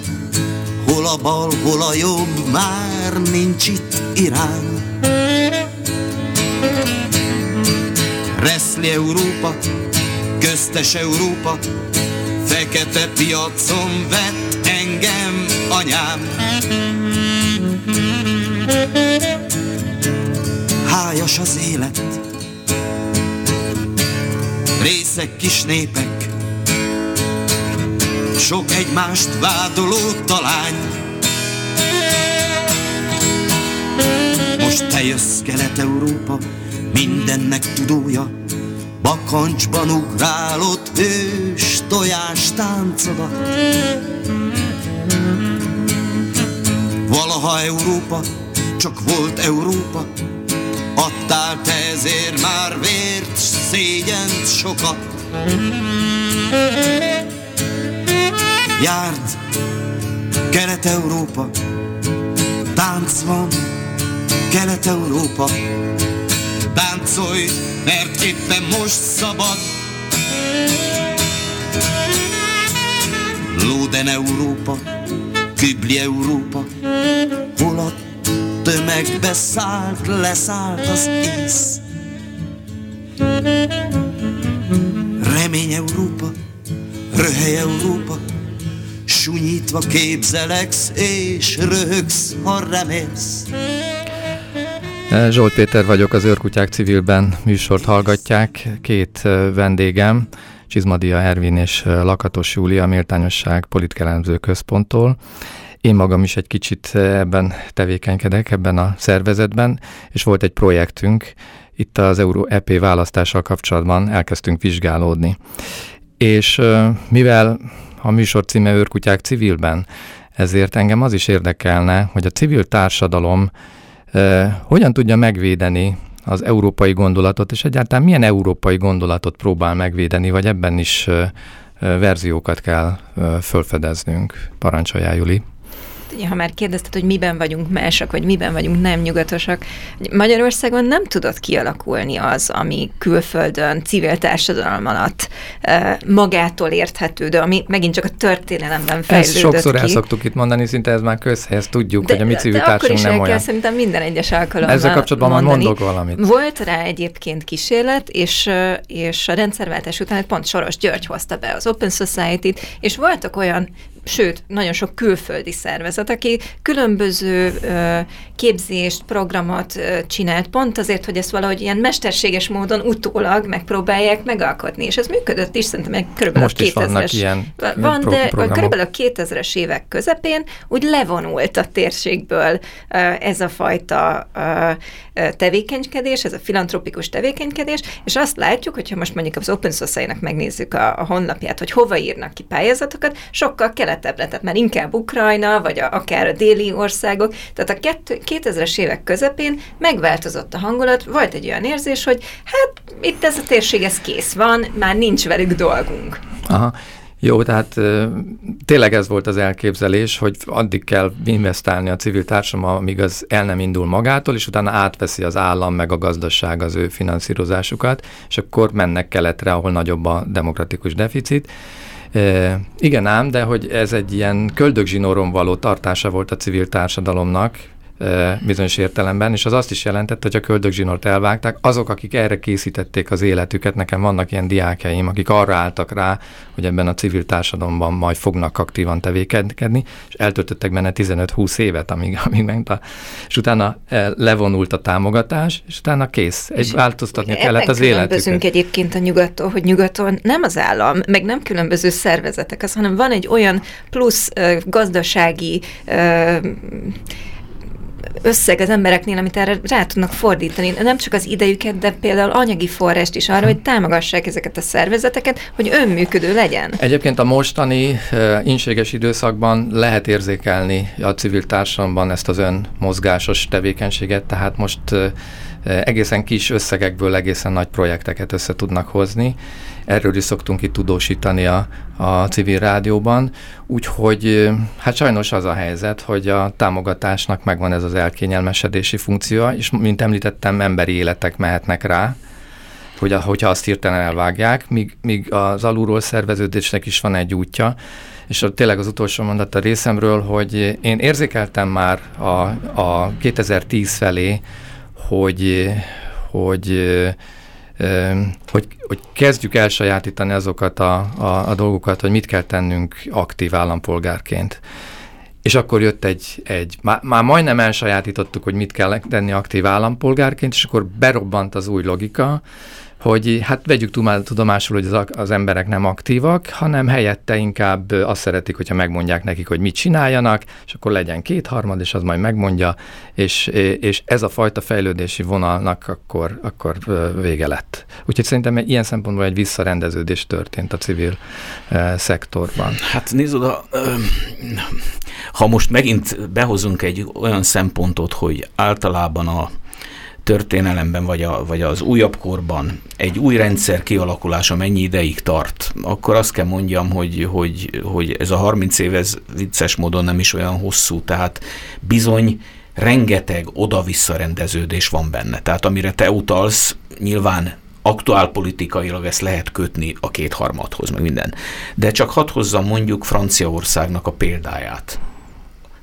hol a bal, hol a jobb, már nincs itt irány. Reszli Európa, köztes Európa, fekete piacon vett engem anyám hájas az élet. Részek kis népek, sok egymást vádoló talány. Most te jössz Kelet-Európa, mindennek tudója, bakancsban ugrálott hős tojás táncodat. Valaha Európa, csak volt Európa, Adtál te ezért már vért, szégyent sokat. Járd, Kelet-Európa Tánc van, Kelet-Európa. Táncolj, mert éppen most szabad. Lóden Európa, Kübli Európa Hol a tömegbe szállt, leszállt az ész. Remény Európa, röhely Európa, sunyítva képzeleksz, és röhögsz, ha remélsz. Zsolt Péter vagyok, az Őrkutyák civilben műsort hallgatják. Két vendégem, Csizmadia Ervin és Lakatos Júlia, Méltányosság Politkelemző Központtól. Én magam is egy kicsit eh, ebben tevékenykedek, ebben a szervezetben, és volt egy projektünk, itt az Euró EP választással kapcsolatban elkezdtünk vizsgálódni. És eh, mivel a műsor címe Őrkutyák civilben, ezért engem az is érdekelne, hogy a civil társadalom eh, hogyan tudja megvédeni az európai gondolatot, és egyáltalán milyen európai gondolatot próbál megvédeni, vagy ebben is verziókat kell fölfedeznünk. Parancsoljál, Juli! Ha már kérdezted, hogy miben vagyunk másak, vagy miben vagyunk nem nyugatosak, Magyarországon nem tudott kialakulni az, ami külföldön civil társadalom alatt magától érthető, de ami megint csak a történelemben fejlődött Ezt sokszor ki. el szoktuk itt mondani, szinte ez már közhely, ezt tudjuk, de, hogy a mi civil társadalom nem olyan. kell szerintem minden egyes alkalommal Ezzel kapcsolatban mondani. mondok valamit. Volt rá egyébként kísérlet, és, és a rendszerváltás után pont Soros György hozta be az Open Society-t, és voltak olyan sőt, nagyon sok külföldi szervezet, aki különböző ö, képzést, programot ö, csinált, pont azért, hogy ezt valahogy ilyen mesterséges módon utólag megpróbálják megalkotni, és ez működött is, szerintem körülbelül Most is vannak ilyen Van, pro- de programok. körülbelül a 2000-es évek közepén úgy levonult a térségből ö, ez a fajta ö, tevékenykedés, ez a filantropikus tevékenykedés, és azt látjuk, hogyha most mondjuk az Open Society-nak megnézzük a, a honlapját, hogy hova írnak ki pályázatokat, sokkal keletebbre, tehát már inkább Ukrajna, vagy a, akár a déli országok. Tehát a 2000-es évek közepén megváltozott a hangulat, volt egy olyan érzés, hogy hát itt ez a térség, ez kész van, már nincs velük dolgunk. Aha. Jó, tehát tényleg ez volt az elképzelés, hogy addig kell investálni a civil társadalom, amíg az el nem indul magától, és utána átveszi az állam meg a gazdaság az ő finanszírozásukat, és akkor mennek keletre, ahol nagyobb a demokratikus deficit. E, igen ám, de hogy ez egy ilyen köldögzsinóron való tartása volt a civil társadalomnak, bizonyos értelemben, és az azt is jelentett, hogy a köldögzsinort elvágták. Azok, akik erre készítették az életüket, nekem vannak ilyen diákjaim, akik arra álltak rá, hogy ebben a civil társadalomban majd fognak aktívan tevékenykedni, és eltöltöttek benne 15-20 évet, amíg, amíg ment a, és utána levonult a támogatás, és utána kész. Egy változtatni kellett az életüket. egyébként a nyugattól, hogy nyugaton nem az állam, meg nem különböző szervezetek, az, hanem van egy olyan plusz uh, gazdasági uh, összeg az embereknél, amit erre rá tudnak fordítani. Nem csak az idejüket, de például anyagi forrást is arra, hogy támogassák ezeket a szervezeteket, hogy önműködő legyen. Egyébként a mostani uh, inséges időszakban lehet érzékelni a civil társadalomban ezt az önmozgásos tevékenységet, tehát most uh, egészen kis összegekből egészen nagy projekteket össze tudnak hozni. Erről is szoktunk itt tudósítani a, a civil rádióban, úgyhogy hát sajnos az a helyzet, hogy a támogatásnak megvan ez az elkényelmesedési funkció, és mint említettem, emberi életek mehetnek rá, hogy, hogyha azt hirtelen elvágják, míg, míg az alulról szerveződésnek is van egy útja, és a, tényleg az utolsó mondat a részemről, hogy én érzékeltem már a, a 2010 felé, hogy, hogy hogy, hogy kezdjük elsajátítani azokat a, a, a dolgokat, hogy mit kell tennünk aktív állampolgárként. És akkor jött egy, egy már, már majdnem elsajátítottuk, hogy mit kell tenni aktív állampolgárként, és akkor berobbant az új logika, hogy hát vegyük tudomásul, hogy az, az emberek nem aktívak, hanem helyette inkább azt szeretik, hogyha megmondják nekik, hogy mit csináljanak, és akkor legyen kétharmad, és az majd megmondja, és, és ez a fajta fejlődési vonalnak akkor, akkor vége lett. Úgyhogy szerintem ilyen szempontból egy visszarendeződés történt a civil szektorban. Hát nézd oda, ha most megint behozunk egy olyan szempontot, hogy általában a történelemben, vagy, a, vagy az újabb korban egy új rendszer kialakulása mennyi ideig tart, akkor azt kell mondjam, hogy, hogy, hogy ez a 30 év ez vicces módon nem is olyan hosszú, tehát bizony rengeteg oda-vissza rendeződés van benne. Tehát amire te utalsz, nyilván aktuál politikailag ezt lehet kötni a kétharmadhoz, meg minden. De csak hadd hozzam mondjuk Franciaországnak a példáját.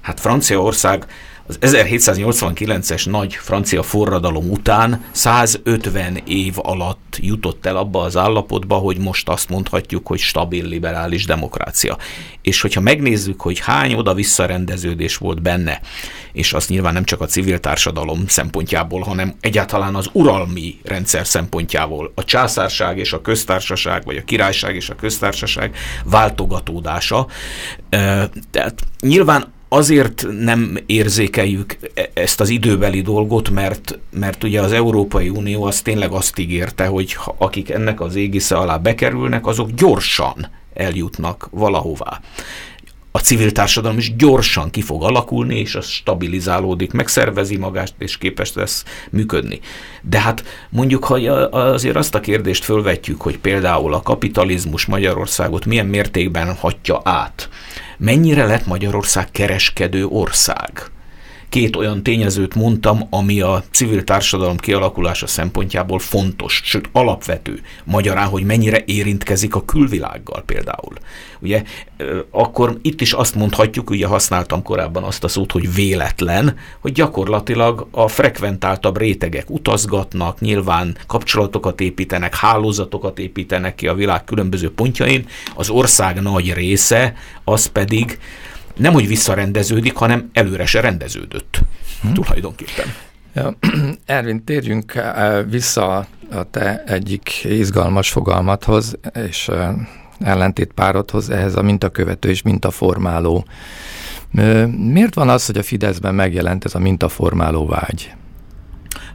Hát Franciaország az 1789-es nagy francia forradalom után 150 év alatt jutott el abba az állapotba, hogy most azt mondhatjuk, hogy stabil liberális demokrácia. És hogyha megnézzük, hogy hány oda visszarendeződés volt benne, és azt nyilván nem csak a civil társadalom szempontjából, hanem egyáltalán az uralmi rendszer szempontjából, a császárság és a köztársaság, vagy a királyság és a köztársaság váltogatódása. Tehát nyilván azért nem érzékeljük e- ezt az időbeli dolgot, mert, mert ugye az Európai Unió az tényleg azt ígérte, hogy akik ennek az égisze alá bekerülnek, azok gyorsan eljutnak valahová. A civil társadalom is gyorsan ki fog alakulni, és az stabilizálódik, megszervezi magát, és képes lesz működni. De hát mondjuk, ha azért azt a kérdést fölvetjük, hogy például a kapitalizmus Magyarországot milyen mértékben hatja át, mennyire lett Magyarország kereskedő ország? Két olyan tényezőt mondtam, ami a civil társadalom kialakulása szempontjából fontos, sőt alapvető. Magyarán, hogy mennyire érintkezik a külvilággal például. Ugye, akkor itt is azt mondhatjuk, ugye használtam korábban azt a szót, hogy véletlen, hogy gyakorlatilag a frekventáltabb rétegek utazgatnak, nyilván kapcsolatokat építenek, hálózatokat építenek ki a világ különböző pontjain, az ország nagy része az pedig nem hogy visszarendeződik, hanem előre se rendeződött hmm. tulajdonképpen. Ervin, térjünk eh, vissza a te egyik izgalmas fogalmathoz, és eh, ellentétpárodhoz, ehhez a mintakövető és mintaformáló. Miért van az, hogy a Fideszben megjelent ez a mintaformáló vágy?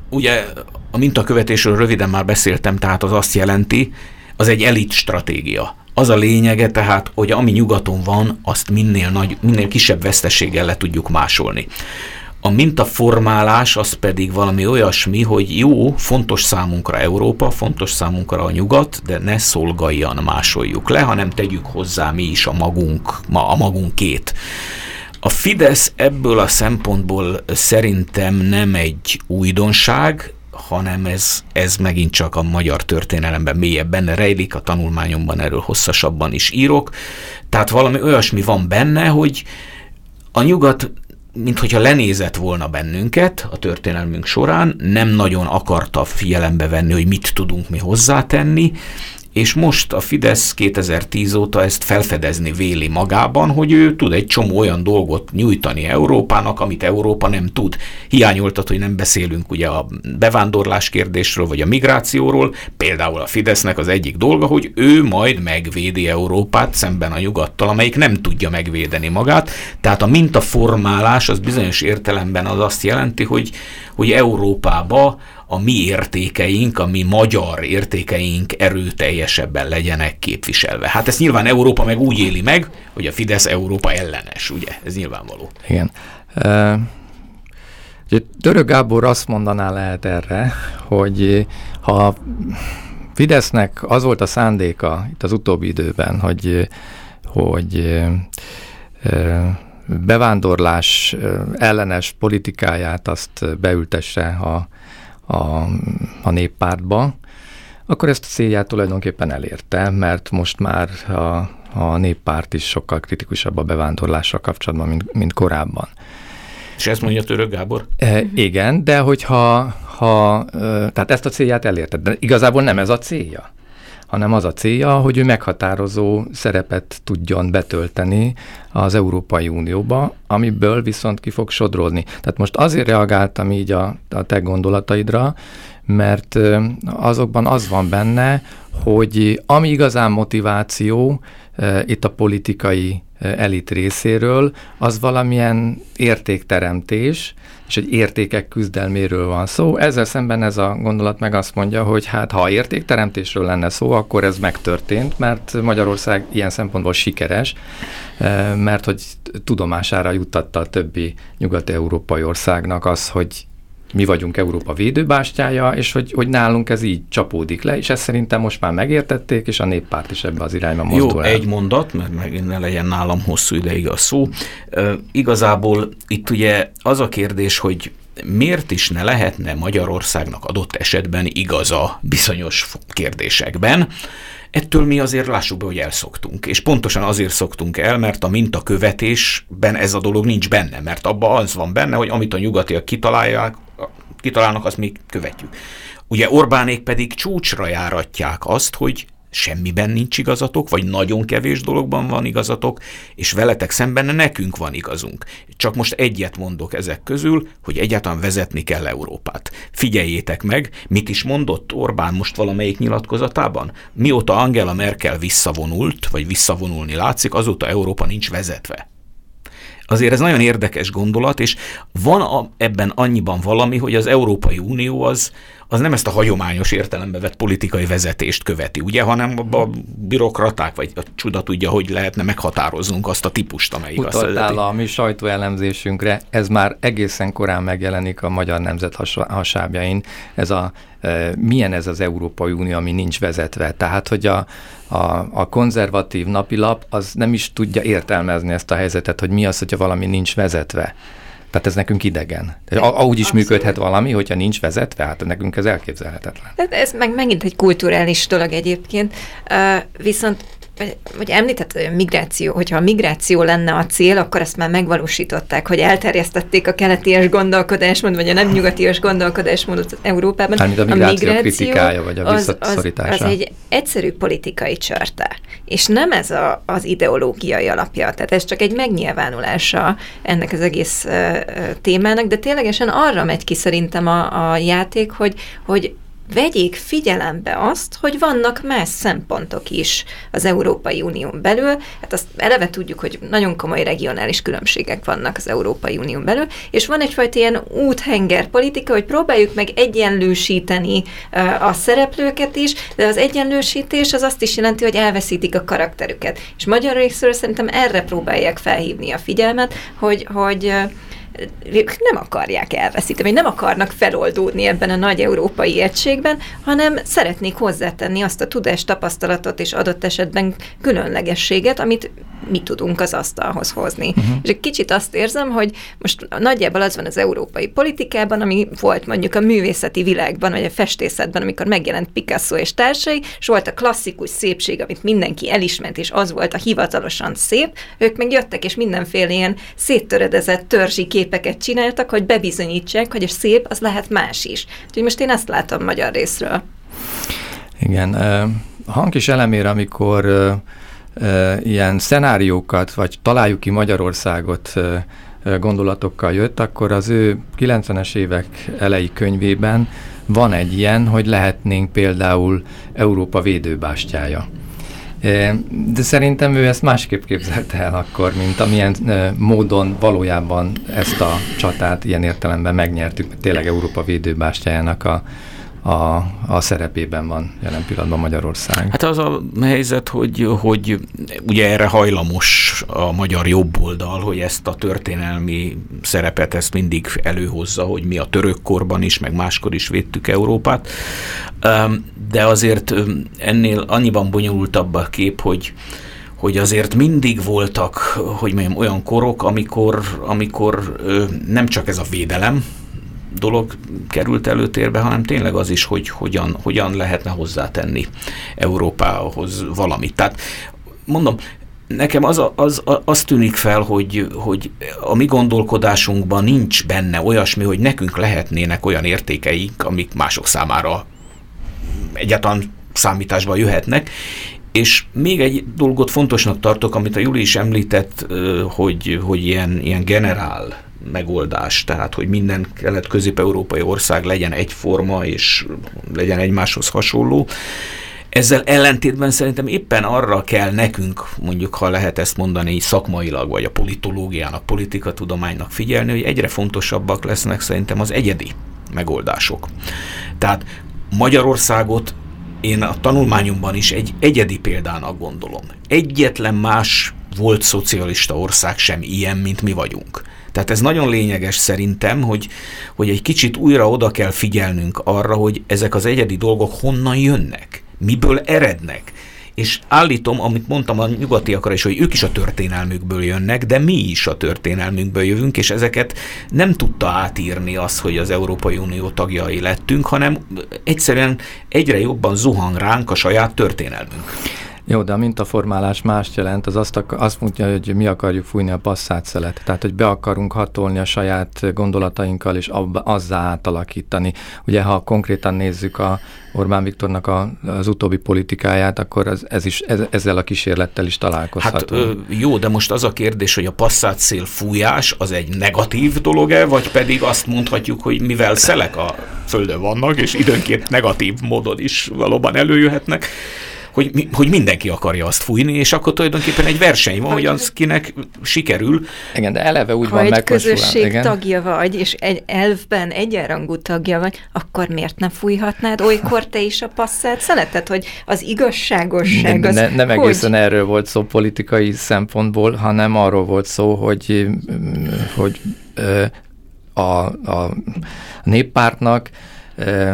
Ugye a mintakövetésről röviden már beszéltem, tehát az azt jelenti, az egy elit stratégia. Az a lényege tehát, hogy ami nyugaton van, azt minél, nagy, minél kisebb veszteséggel le tudjuk másolni. A mintaformálás az pedig valami olyasmi, hogy jó, fontos számunkra Európa, fontos számunkra a nyugat, de ne szolgáljan másoljuk le, hanem tegyük hozzá mi is a magunk, ma a magunkét. A Fidesz ebből a szempontból szerintem nem egy újdonság, hanem ez, ez megint csak a magyar történelemben mélyebben rejlik, a tanulmányomban erről hosszasabban is írok. Tehát valami olyasmi van benne, hogy a nyugat mint hogyha lenézett volna bennünket a történelmünk során, nem nagyon akarta figyelembe venni, hogy mit tudunk mi hozzátenni, és most a Fidesz 2010 óta ezt felfedezni véli magában, hogy ő tud egy csomó olyan dolgot nyújtani Európának, amit Európa nem tud. Hiányoltat, hogy nem beszélünk ugye a bevándorlás kérdésről, vagy a migrációról. Például a Fidesznek az egyik dolga, hogy ő majd megvédi Európát szemben a nyugattal, amelyik nem tudja megvédeni magát. Tehát a mintaformálás az bizonyos értelemben az azt jelenti, hogy, hogy Európába a mi értékeink, a mi magyar értékeink erőteljesebben legyenek képviselve. Hát ezt nyilván Európa meg úgy éli meg, hogy a Fidesz Európa ellenes, ugye? Ez nyilvánvaló. Igen. Uh... Török Gábor azt mondaná lehet erre, hogy ha Fidesznek az volt a szándéka itt az utóbbi időben, hogy, hogy bevándorlás ellenes politikáját azt beültesse a a, a néppártba, akkor ezt a célját tulajdonképpen elérte, mert most már a, a néppárt is sokkal kritikusabb a bevándorlással kapcsolatban, mint, mint korábban. És ezt mondja Török Gábor? E, igen, de hogyha ha, tehát ezt a célját elérte, de igazából nem ez a célja hanem az a célja, hogy ő meghatározó szerepet tudjon betölteni az Európai Unióba, amiből viszont ki fog sodródni. Tehát most azért reagáltam így a, a te gondolataidra, mert azokban az van benne, hogy ami igazán motiváció itt a politikai elit részéről, az valamilyen értékteremtés, és egy értékek küzdelméről van szó. Ezzel szemben ez a gondolat meg azt mondja, hogy hát ha értékteremtésről lenne szó, akkor ez megtörtént, mert Magyarország ilyen szempontból sikeres, mert hogy tudomására juttatta a többi nyugat-európai országnak az, hogy mi vagyunk Európa védőbástyája, és hogy, hogy nálunk ez így csapódik le, és ezt szerintem most már megértették, és a néppárt is ebbe az irányba mozdul Jó, el. egy mondat, mert megint ne legyen nálam hosszú ideig a szó. E, igazából itt ugye az a kérdés, hogy miért is ne lehetne Magyarországnak adott esetben igaza bizonyos kérdésekben, Ettől mi azért lássuk be, hogy elszoktunk. És pontosan azért szoktunk el, mert a mintakövetésben ez a dolog nincs benne, mert abban az van benne, hogy amit a nyugatiak kitalálják, kitalálnak, azt mi követjük. Ugye Orbánék pedig csúcsra járatják azt, hogy semmiben nincs igazatok, vagy nagyon kevés dologban van igazatok, és veletek szemben nekünk van igazunk. Csak most egyet mondok ezek közül, hogy egyáltalán vezetni kell Európát. Figyeljétek meg, mit is mondott Orbán most valamelyik nyilatkozatában? Mióta Angela Merkel visszavonult, vagy visszavonulni látszik, azóta Európa nincs vezetve. Azért ez nagyon érdekes gondolat, és van a, ebben annyiban valami, hogy az Európai Unió az, az nem ezt a hagyományos értelembe vett politikai vezetést követi, ugye, hanem a bürokraták, vagy a csuda tudja, hogy lehetne meghatároznunk azt a típust, amelyik Utaltál azt vezeti. a mi sajtóelemzésünkre, ez már egészen korán megjelenik a magyar nemzet hasábjain, ez a e, milyen ez az Európai Unió, ami nincs vezetve. Tehát, hogy a, a, a konzervatív napilap az nem is tudja értelmezni ezt a helyzetet, hogy mi az, hogyha valami nincs vezetve. Tehát ez nekünk idegen. Úgy is működhet valami, hogyha nincs vezetve, hát nekünk ez elképzelhetetlen. Ez meg megint egy kulturális dolog egyébként, uh, viszont vagy említett, hogy a migráció, hogyha a migráció lenne a cél, akkor ezt már megvalósították, hogy elterjesztették a keleties gondolkodásmód, vagy a nem nyugatias gondolkodásmódot Európában. Hát, a migráció, a migráció kritikája, vagy a az, az, az egy egyszerű politikai csörte, és nem ez a, az ideológiai alapja, tehát ez csak egy megnyilvánulása ennek az egész uh, témának, de ténylegesen arra megy ki szerintem a, a játék, hogy, hogy vegyék figyelembe azt, hogy vannak más szempontok is az Európai Unión belül. Hát azt eleve tudjuk, hogy nagyon komoly regionális különbségek vannak az Európai Unión belül, és van egyfajta ilyen úthenger politika, hogy próbáljuk meg egyenlősíteni a szereplőket is, de az egyenlősítés az azt is jelenti, hogy elveszítik a karakterüket. És magyar részről szerintem erre próbálják felhívni a figyelmet, hogy, hogy nem akarják elveszíteni, vagy nem akarnak feloldódni ebben a nagy európai egységben, hanem szeretnék hozzátenni azt a tudást, tapasztalatot és adott esetben különlegességet, amit mi tudunk az asztalhoz hozni. Uh-huh. És egy kicsit azt érzem, hogy most nagyjából az van az európai politikában, ami volt mondjuk a művészeti világban, vagy a festészetben, amikor megjelent Picasso és társai, és volt a klasszikus szépség, amit mindenki elismert, és az volt a hivatalosan szép, ők meg jöttek, és mindenféle ilyen széttöredezett törzsi képeket csináltak, hogy bebizonyítsák, hogy a szép az lehet más is. Úgyhogy most én ezt látom magyar részről. Igen, a hang is elemére, amikor ilyen szenáriókat, vagy találjuk ki Magyarországot gondolatokkal jött, akkor az ő 90-es évek elejé könyvében van egy ilyen, hogy lehetnénk például Európa védőbástyája. De szerintem ő ezt másképp képzelte el akkor, mint amilyen módon valójában ezt a csatát ilyen értelemben megnyertük, tényleg Európa védőbástyájának a, a, a szerepében van jelen pillanatban Magyarország. Hát az a helyzet, hogy, hogy ugye erre hajlamos a magyar jobboldal, hogy ezt a történelmi szerepet ezt mindig előhozza, hogy mi a török korban is, meg máskor is védtük Európát. De azért ennél annyiban bonyolultabb a kép, hogy hogy azért mindig voltak, hogy mondjam, olyan korok, amikor, amikor nem csak ez a védelem, dolog került előtérbe, hanem tényleg az is, hogy hogyan, hogyan lehetne hozzátenni Európához valamit. Tehát mondom, nekem az, az, az tűnik fel, hogy, hogy a mi gondolkodásunkban nincs benne olyasmi, hogy nekünk lehetnének olyan értékeink, amik mások számára egyáltalán számításba jöhetnek, és még egy dolgot fontosnak tartok, amit a Juli is említett, hogy, hogy ilyen, ilyen generál megoldás, tehát hogy minden kelet-közép-európai ország legyen egyforma és legyen egymáshoz hasonló. Ezzel ellentétben szerintem éppen arra kell nekünk, mondjuk ha lehet ezt mondani szakmailag, vagy a politológiának, politikatudománynak figyelni, hogy egyre fontosabbak lesznek szerintem az egyedi megoldások. Tehát Magyarországot én a tanulmányomban is egy egyedi példának gondolom. Egyetlen más volt szocialista ország sem ilyen, mint mi vagyunk. Tehát ez nagyon lényeges szerintem, hogy, hogy egy kicsit újra oda kell figyelnünk arra, hogy ezek az egyedi dolgok honnan jönnek, miből erednek. És állítom, amit mondtam a nyugatiakra is, hogy ők is a történelmükből jönnek, de mi is a történelmünkből jövünk, és ezeket nem tudta átírni az, hogy az Európai Unió tagjai lettünk, hanem egyszerűen egyre jobban zuhan ránk a saját történelmünk. Jó, de a mintaformálás mást jelent, az azt, akar, azt mondja, hogy mi akarjuk fújni a passzát szelet. Tehát, hogy be akarunk hatolni a saját gondolatainkkal, és abba, azzá átalakítani. Ugye, ha konkrétan nézzük a Orbán Viktornak a, az utóbbi politikáját, akkor ez, ez is, ez, ezzel a kísérlettel is találkozhatunk. Hát ö, jó, de most az a kérdés, hogy a passzát szél fújás az egy negatív dolog-e, vagy pedig azt mondhatjuk, hogy mivel szelek a földön vannak, és időnként negatív módon is valóban előjöhetnek, hogy, hogy mindenki akarja azt fújni, és akkor tulajdonképpen egy verseny van, hogy az kinek sikerül. Igen, de eleve úgy ha van egy közösség igen. tagja vagy, és egy elvben egyenrangú tagja vagy, akkor miért nem fújhatnád olykor te is a passzát szeletet, hogy az igazságosság az... Ne, nem hogy... egészen erről volt szó politikai szempontból, hanem arról volt szó, hogy, hogy a, a néppártnak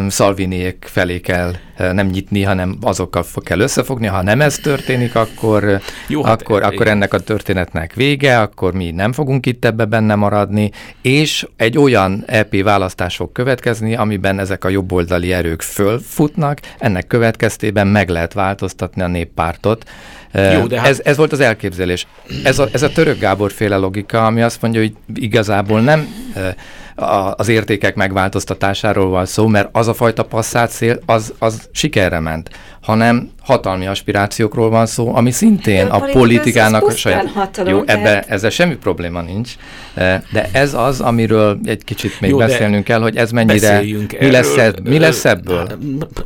Szalviniék felé kell nem nyitni, hanem azokkal kell összefogni. Ha nem ez történik, akkor, Jó, hát akkor, hát, akkor ennek a történetnek vége, akkor mi nem fogunk itt ebbe benne maradni, és egy olyan EP választás fog következni, amiben ezek a jobboldali erők fölfutnak, ennek következtében meg lehet változtatni a néppártot, jó, de hát... ez, ez volt az elképzelés. Ez a, ez a török Gábor féle logika, ami azt mondja, hogy igazából nem az értékek megváltoztatásáról van szó, mert az a fajta passzát szél, az, az sikerre ment, hanem hatalmi aspirációkról van szó, ami szintén a, a politikának a saját... Hatalom, jó, ebbe, ezzel semmi probléma nincs, de ez az, amiről egy kicsit még jó, beszélnünk kell, hogy ez mennyire... Mi lesz, ez, mi lesz ebből?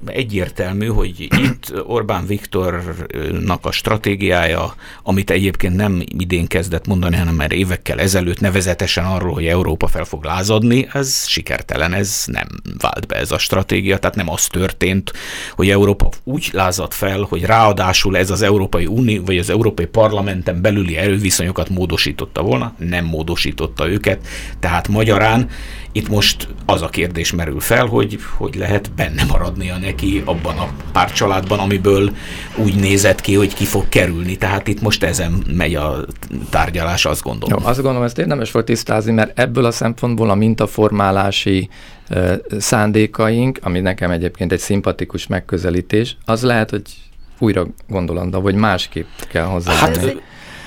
Egyértelmű, hogy itt Orbán Viktornak a stratégiája, amit egyébként nem idén kezdett mondani, hanem már évekkel ezelőtt nevezetesen arról, hogy Európa fel fog lázadni, ez sikertelen, ez nem vált be ez a stratégia, tehát nem az történt, hogy Európa úgy lázadt fel, fel, hogy ráadásul ez az Európai Unió, vagy az Európai Parlamenten belüli erőviszonyokat módosította volna, nem módosította őket, tehát magyarán itt most az a kérdés merül fel, hogy hogy lehet benne maradnia neki abban a párcsaládban, amiből úgy nézett ki, hogy ki fog kerülni. Tehát itt most ezen megy a tárgyalás, azt gondolom. Jó, azt gondolom, ezt érdemes volt tisztázni, mert ebből a szempontból a mintaformálási szándékaink, ami nekem egyébként egy szimpatikus megközelítés, az lehet, hogy újra gondolandó, vagy másképp kell hozzá. Hát,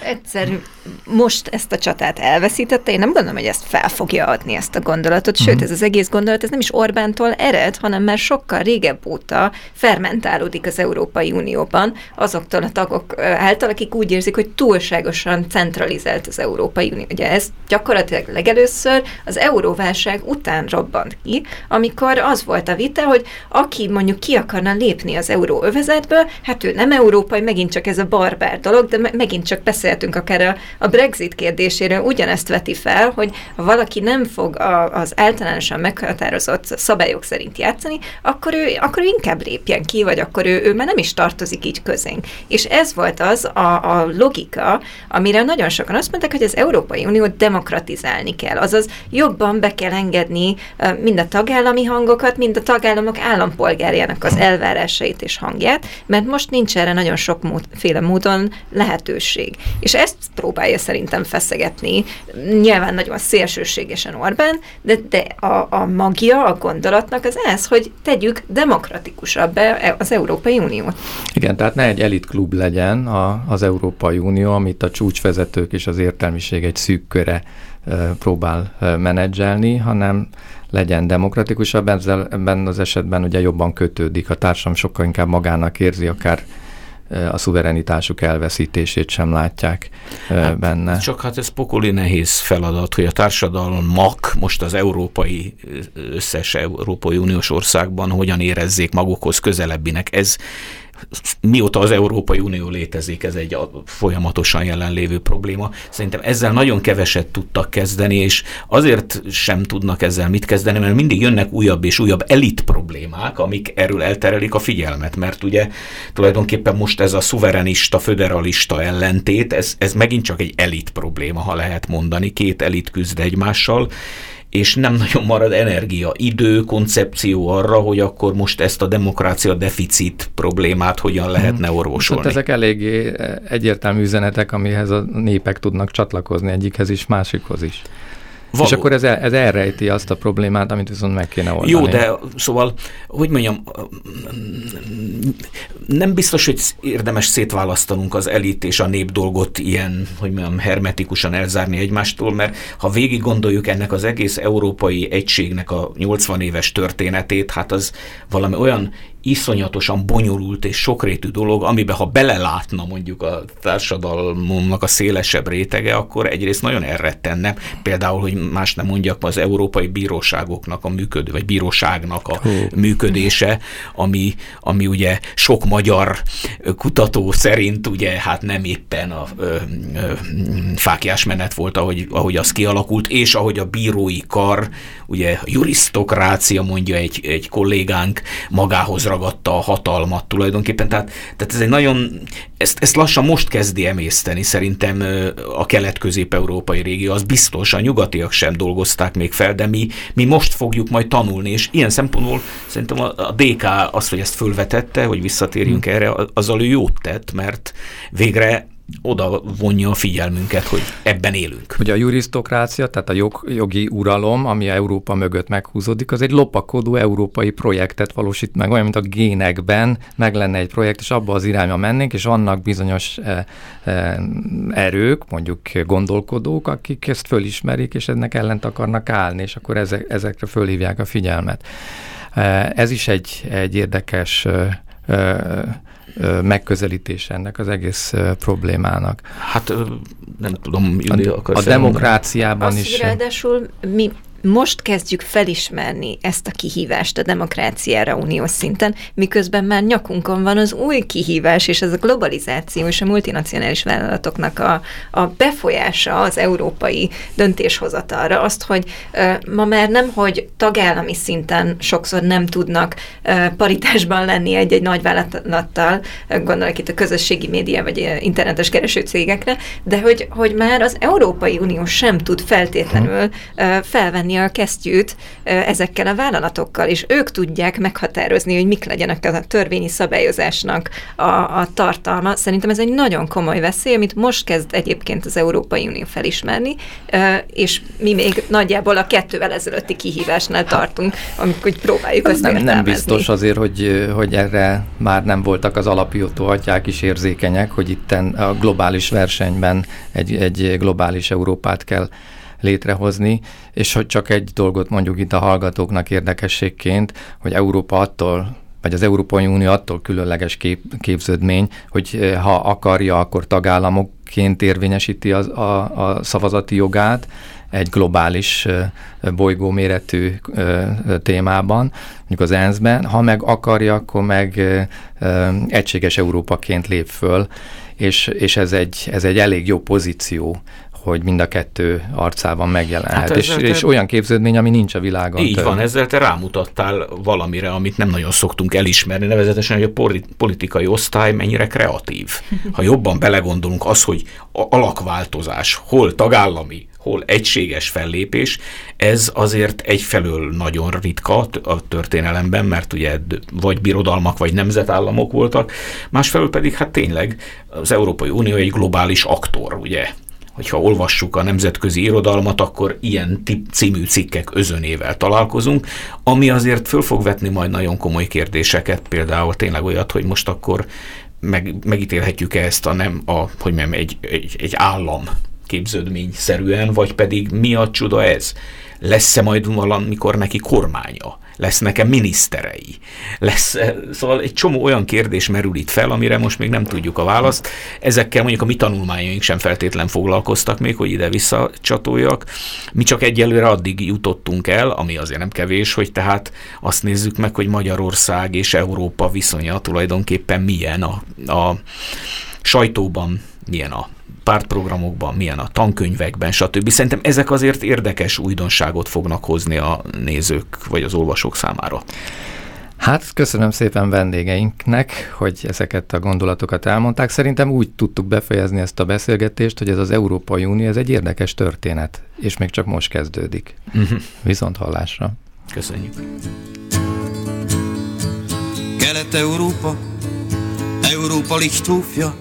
egyszer most ezt a csatát elveszítette, én nem gondolom, hogy ezt fel fogja adni ezt a gondolatot, sőt, uh-huh. ez az egész gondolat, ez nem is Orbántól ered, hanem már sokkal régebb óta fermentálódik az Európai Unióban azoktól a tagok által, akik úgy érzik, hogy túlságosan centralizált az Európai Unió. Ugye ez gyakorlatilag legelőször az euróválság után robbant ki, amikor az volt a vita, hogy aki mondjuk ki akarna lépni az euróövezetből, hát ő nem európai, megint csak ez a barbár dolog, de megint csak beszéltünk akár a a Brexit kérdésére ugyanezt veti fel, hogy ha valaki nem fog a, az általánosan meghatározott szabályok szerint játszani, akkor ő, akkor ő inkább lépjen ki, vagy akkor ő, ő már nem is tartozik így közénk. És ez volt az a, a logika, amire nagyon sokan azt mondták, hogy az Európai Uniót demokratizálni kell, azaz jobban be kell engedni mind a tagállami hangokat, mind a tagállamok állampolgárjának az elvárásait és hangját, mert most nincs erre nagyon sokféle módon lehetőség. És ezt próbál próbálja szerintem feszegetni, nyilván nagyon szélsőségesen Orbán, de, de a, a magia a gondolatnak az ez, hogy tegyük demokratikusabb az Európai Uniót. Igen, tehát ne egy elitklub legyen a, az Európai Unió, amit a csúcsvezetők és az értelmiség egy szűk köre próbál menedzselni, hanem legyen demokratikusabb, ezzel ebben az esetben ugye jobban kötődik, a társam sokkal inkább magának érzi, akár a szuverenitásuk elveszítését sem látják hát, benne. Csak hát ez pokoli nehéz feladat, hogy a társadalmak most az európai, összes Európai Uniós országban hogyan érezzék magukhoz közelebbinek. Ez mióta az Európai Unió létezik, ez egy folyamatosan jelenlévő probléma. Szerintem ezzel nagyon keveset tudtak kezdeni, és azért sem tudnak ezzel mit kezdeni, mert mindig jönnek újabb és újabb elit problémák, amik erről elterelik a figyelmet, mert ugye tulajdonképpen most ez a szuverenista, föderalista ellentét, ez, ez megint csak egy elit probléma, ha lehet mondani, két elit küzd egymással, és nem nagyon marad energia, idő, koncepció arra, hogy akkor most ezt a demokrácia deficit problémát hogyan lehetne hmm. orvosolni. Hát ezek eléggé egyértelmű üzenetek, amihez a népek tudnak csatlakozni egyikhez is, másikhoz is. Való. És akkor ez, ez elrejti azt a problémát, amit viszont meg kéne oldani. Jó, de szóval, hogy mondjam, nem biztos, hogy érdemes szétválasztanunk az elit és a nép dolgot ilyen, hogy mondjam, hermetikusan elzárni egymástól, mert ha végig gondoljuk ennek az egész európai egységnek a 80 éves történetét, hát az valami olyan iszonyatosan bonyolult és sokrétű dolog, amiben ha belelátna mondjuk a társadalmunknak a szélesebb rétege, akkor egyrészt nagyon elrettenne, például, hogy más nem mondjak, az európai bíróságoknak a működő, vagy bíróságnak a működése, ami, ami ugye sok magyar kutató szerint ugye hát nem éppen a ö, ö, fákjás menet volt, ahogy, ahogy az kialakult, és ahogy a bírói kar, ugye jurisztokrácia mondja egy, egy kollégánk magához megragadta a hatalmat tulajdonképpen. Tehát, tehát ez egy nagyon, ezt, ezt lassan most kezdi emészteni szerintem a kelet-közép-európai régió, az biztos, a nyugatiak sem dolgozták még fel, de mi, mi most fogjuk majd tanulni, és ilyen szempontból szerintem a, a DK azt, hogy ezt fölvetette, hogy visszatérjünk hmm. erre, azzal ő jót tett, mert végre oda vonja a figyelmünket, hogy ebben élünk. Ugye a jurisztokrácia, tehát a jog, jogi uralom, ami Európa mögött meghúzódik, az egy lopakodó európai projektet valósít meg, olyan, mint a génekben meg lenne egy projekt, és abba az irányba mennénk, és vannak bizonyos e, e, erők, mondjuk gondolkodók, akik ezt fölismerik, és ennek ellent akarnak állni, és akkor ezek, ezekre fölhívják a figyelmet. E, ez is egy, egy érdekes megközelítés ennek az egész problémának. Hát nem tudom, Júli, a, a demokráciában is. Ráadásul mi most kezdjük felismerni ezt a kihívást a demokráciára uniós szinten, miközben már nyakunkon van az új kihívás, és ez a globalizáció és a multinacionális vállalatoknak a, a befolyása az európai döntéshozatalra, azt, hogy uh, ma már nem, hogy tagállami szinten sokszor nem tudnak uh, paritásban lenni egy-egy nagy vállalattal, gondolok itt a közösségi média vagy internetes keresőcégekre, de hogy, hogy már az Európai Unió sem tud feltétlenül uh, felvenni venni a kesztyűt ezekkel a vállalatokkal, és ők tudják meghatározni, hogy mik legyenek a törvényi szabályozásnak a, a tartalma. Szerintem ez egy nagyon komoly veszély, amit most kezd egyébként az Európai Unió felismerni, és mi még nagyjából a kettővel ezelőtti kihívásnál tartunk, amikor próbáljuk ezt nem, nem biztos azért, hogy, hogy erre már nem voltak az alapjutó atyák is érzékenyek, hogy itten a globális versenyben egy, egy globális Európát kell létrehozni, és hogy csak egy dolgot mondjuk itt a hallgatóknak érdekességként, hogy Európa attól vagy az Európai Unió attól különleges kép, képződmény, hogy eh, ha akarja, akkor tagállamokként érvényesíti az, a, a szavazati jogát egy globális eh, bolygó méretű eh, témában, mondjuk az ENSZ-ben, ha meg akarja, akkor meg egységes Európaként lép föl, és, és ez, egy, ez egy elég jó pozíció hogy mind a kettő arcában megjelenhet. Hát és, te... és olyan képződmény, ami nincs a világon. Így van, ezzel te rámutattál valamire, amit nem nagyon szoktunk elismerni, nevezetesen, hogy a politikai osztály mennyire kreatív. Ha jobban belegondolunk az, hogy alakváltozás hol tagállami, hol egységes fellépés, ez azért egyfelől nagyon ritka a történelemben, mert ugye vagy birodalmak, vagy nemzetállamok voltak, másfelől pedig hát tényleg az Európai Unió egy globális aktor, ugye hogyha olvassuk a nemzetközi irodalmat, akkor ilyen című cikkek özönével találkozunk, ami azért föl fog vetni majd nagyon komoly kérdéseket, például tényleg olyat, hogy most akkor meg, megítélhetjük-e ezt a nem, a, hogy mondjam, egy, egy, egy állam képződményszerűen, vagy pedig mi a csuda ez? Lesz-e majd valamikor neki kormánya? Lesznek-e miniszterei, lesz, szóval egy csomó olyan kérdés merül itt fel, amire most még nem tudjuk a választ. Ezekkel mondjuk a mi tanulmányaink sem feltétlen foglalkoztak még, hogy ide visszacsatoljak. Mi csak egyelőre addig jutottunk el, ami azért nem kevés, hogy tehát azt nézzük meg, hogy Magyarország és Európa viszonya tulajdonképpen milyen a, a sajtóban, milyen a pártprogramokban, milyen a tankönyvekben, stb. Szerintem ezek azért érdekes újdonságot fognak hozni a nézők vagy az olvasók számára. Hát köszönöm szépen vendégeinknek, hogy ezeket a gondolatokat elmondták. Szerintem úgy tudtuk befejezni ezt a beszélgetést, hogy ez az Európai Unió, ez egy érdekes történet, és még csak most kezdődik. Uh-huh. Viszont hallásra. Köszönjük. Kelet-Európa, Európa Lichtrófja,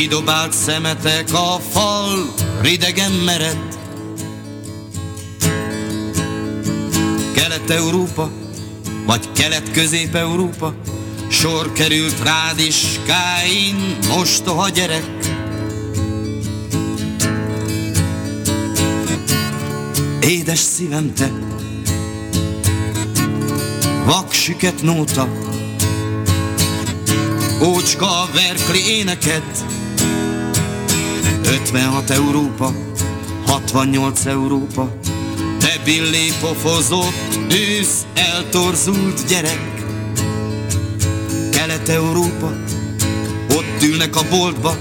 Kidobált szemetek a fal, ridegen mered. Kelet-Európa, vagy Kelet-Közép-Európa, sor került rád is, Káin, mostoha gyerek. Édes szívem te, vaksüket nóta, ócska verkli éneked, 56 Európa, 68 Európa, te billé pofozott, ősz eltorzult gyerek. Kelet-Európa, ott ülnek a boltba,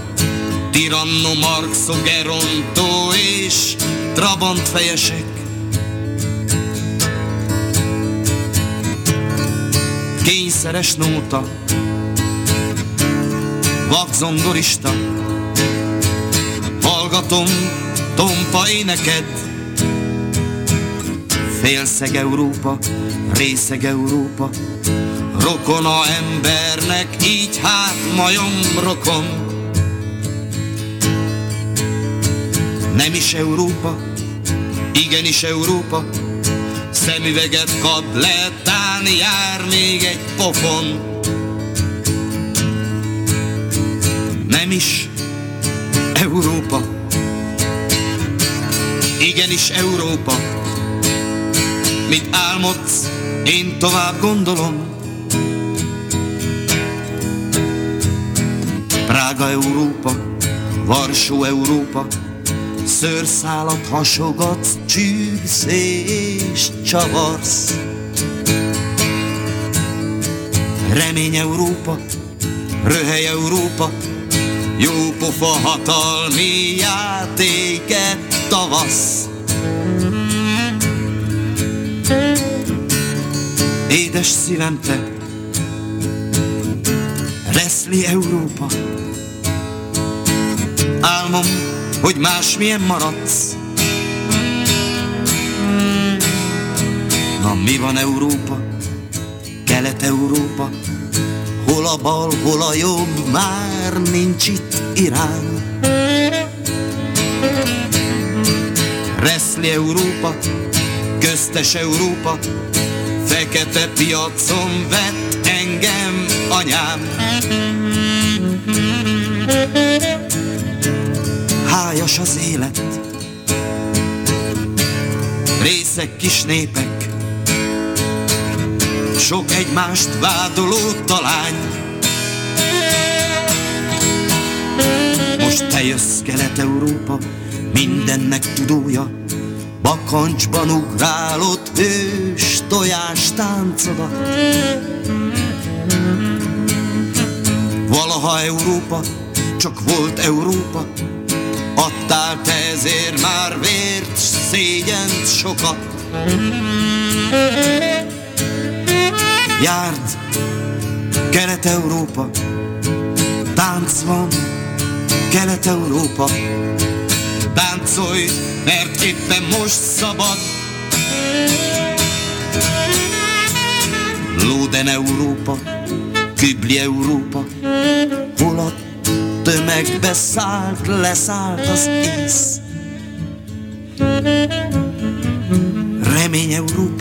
Tiranno, Marxo, Geronto és Trabant fejesek. kényszeres nóta, vakzongorista, hallgatom tompa éneked, félszeg Európa, részeg Európa, rokona embernek, így hát majom rokon. Nem is Európa, igenis Európa, szemüveget kap le, tán jár még egy pofon. Nem is Európa, igenis Európa, mit álmodsz, én tovább gondolom. Prága Európa, Varsó Európa, Szőrszálat hasogatsz, csűrsz és csavarsz. Remény Európa, röhely Európa, jó pofa hatalmi játéket tavasz. Édes szívem te, Reszli Európa, álmom, hogy másmilyen maradsz. Na mi van Európa, Kelet-Európa, hol a bal, hol a jobb, már nincs itt irány. Reszli Európa, köztes Európa, fekete piacon vett engem anyám. Hájas az élet, részek kis népek, sok egymást vádoló talány. Most te jössz Kelet-Európa, mindennek tudója, bakancsban ugrálott hős tojás táncodat. Valaha Európa, csak volt Európa, adtál te ezért már vért, szégyent sokat. Járd, Kelet-Európa, tánc van, Kelet-Európa, táncolj, mert éppen most szabad. Lóden Európa, Kübli Európa, hol a tömegbe szállt, leszállt az ész. Remény Európa,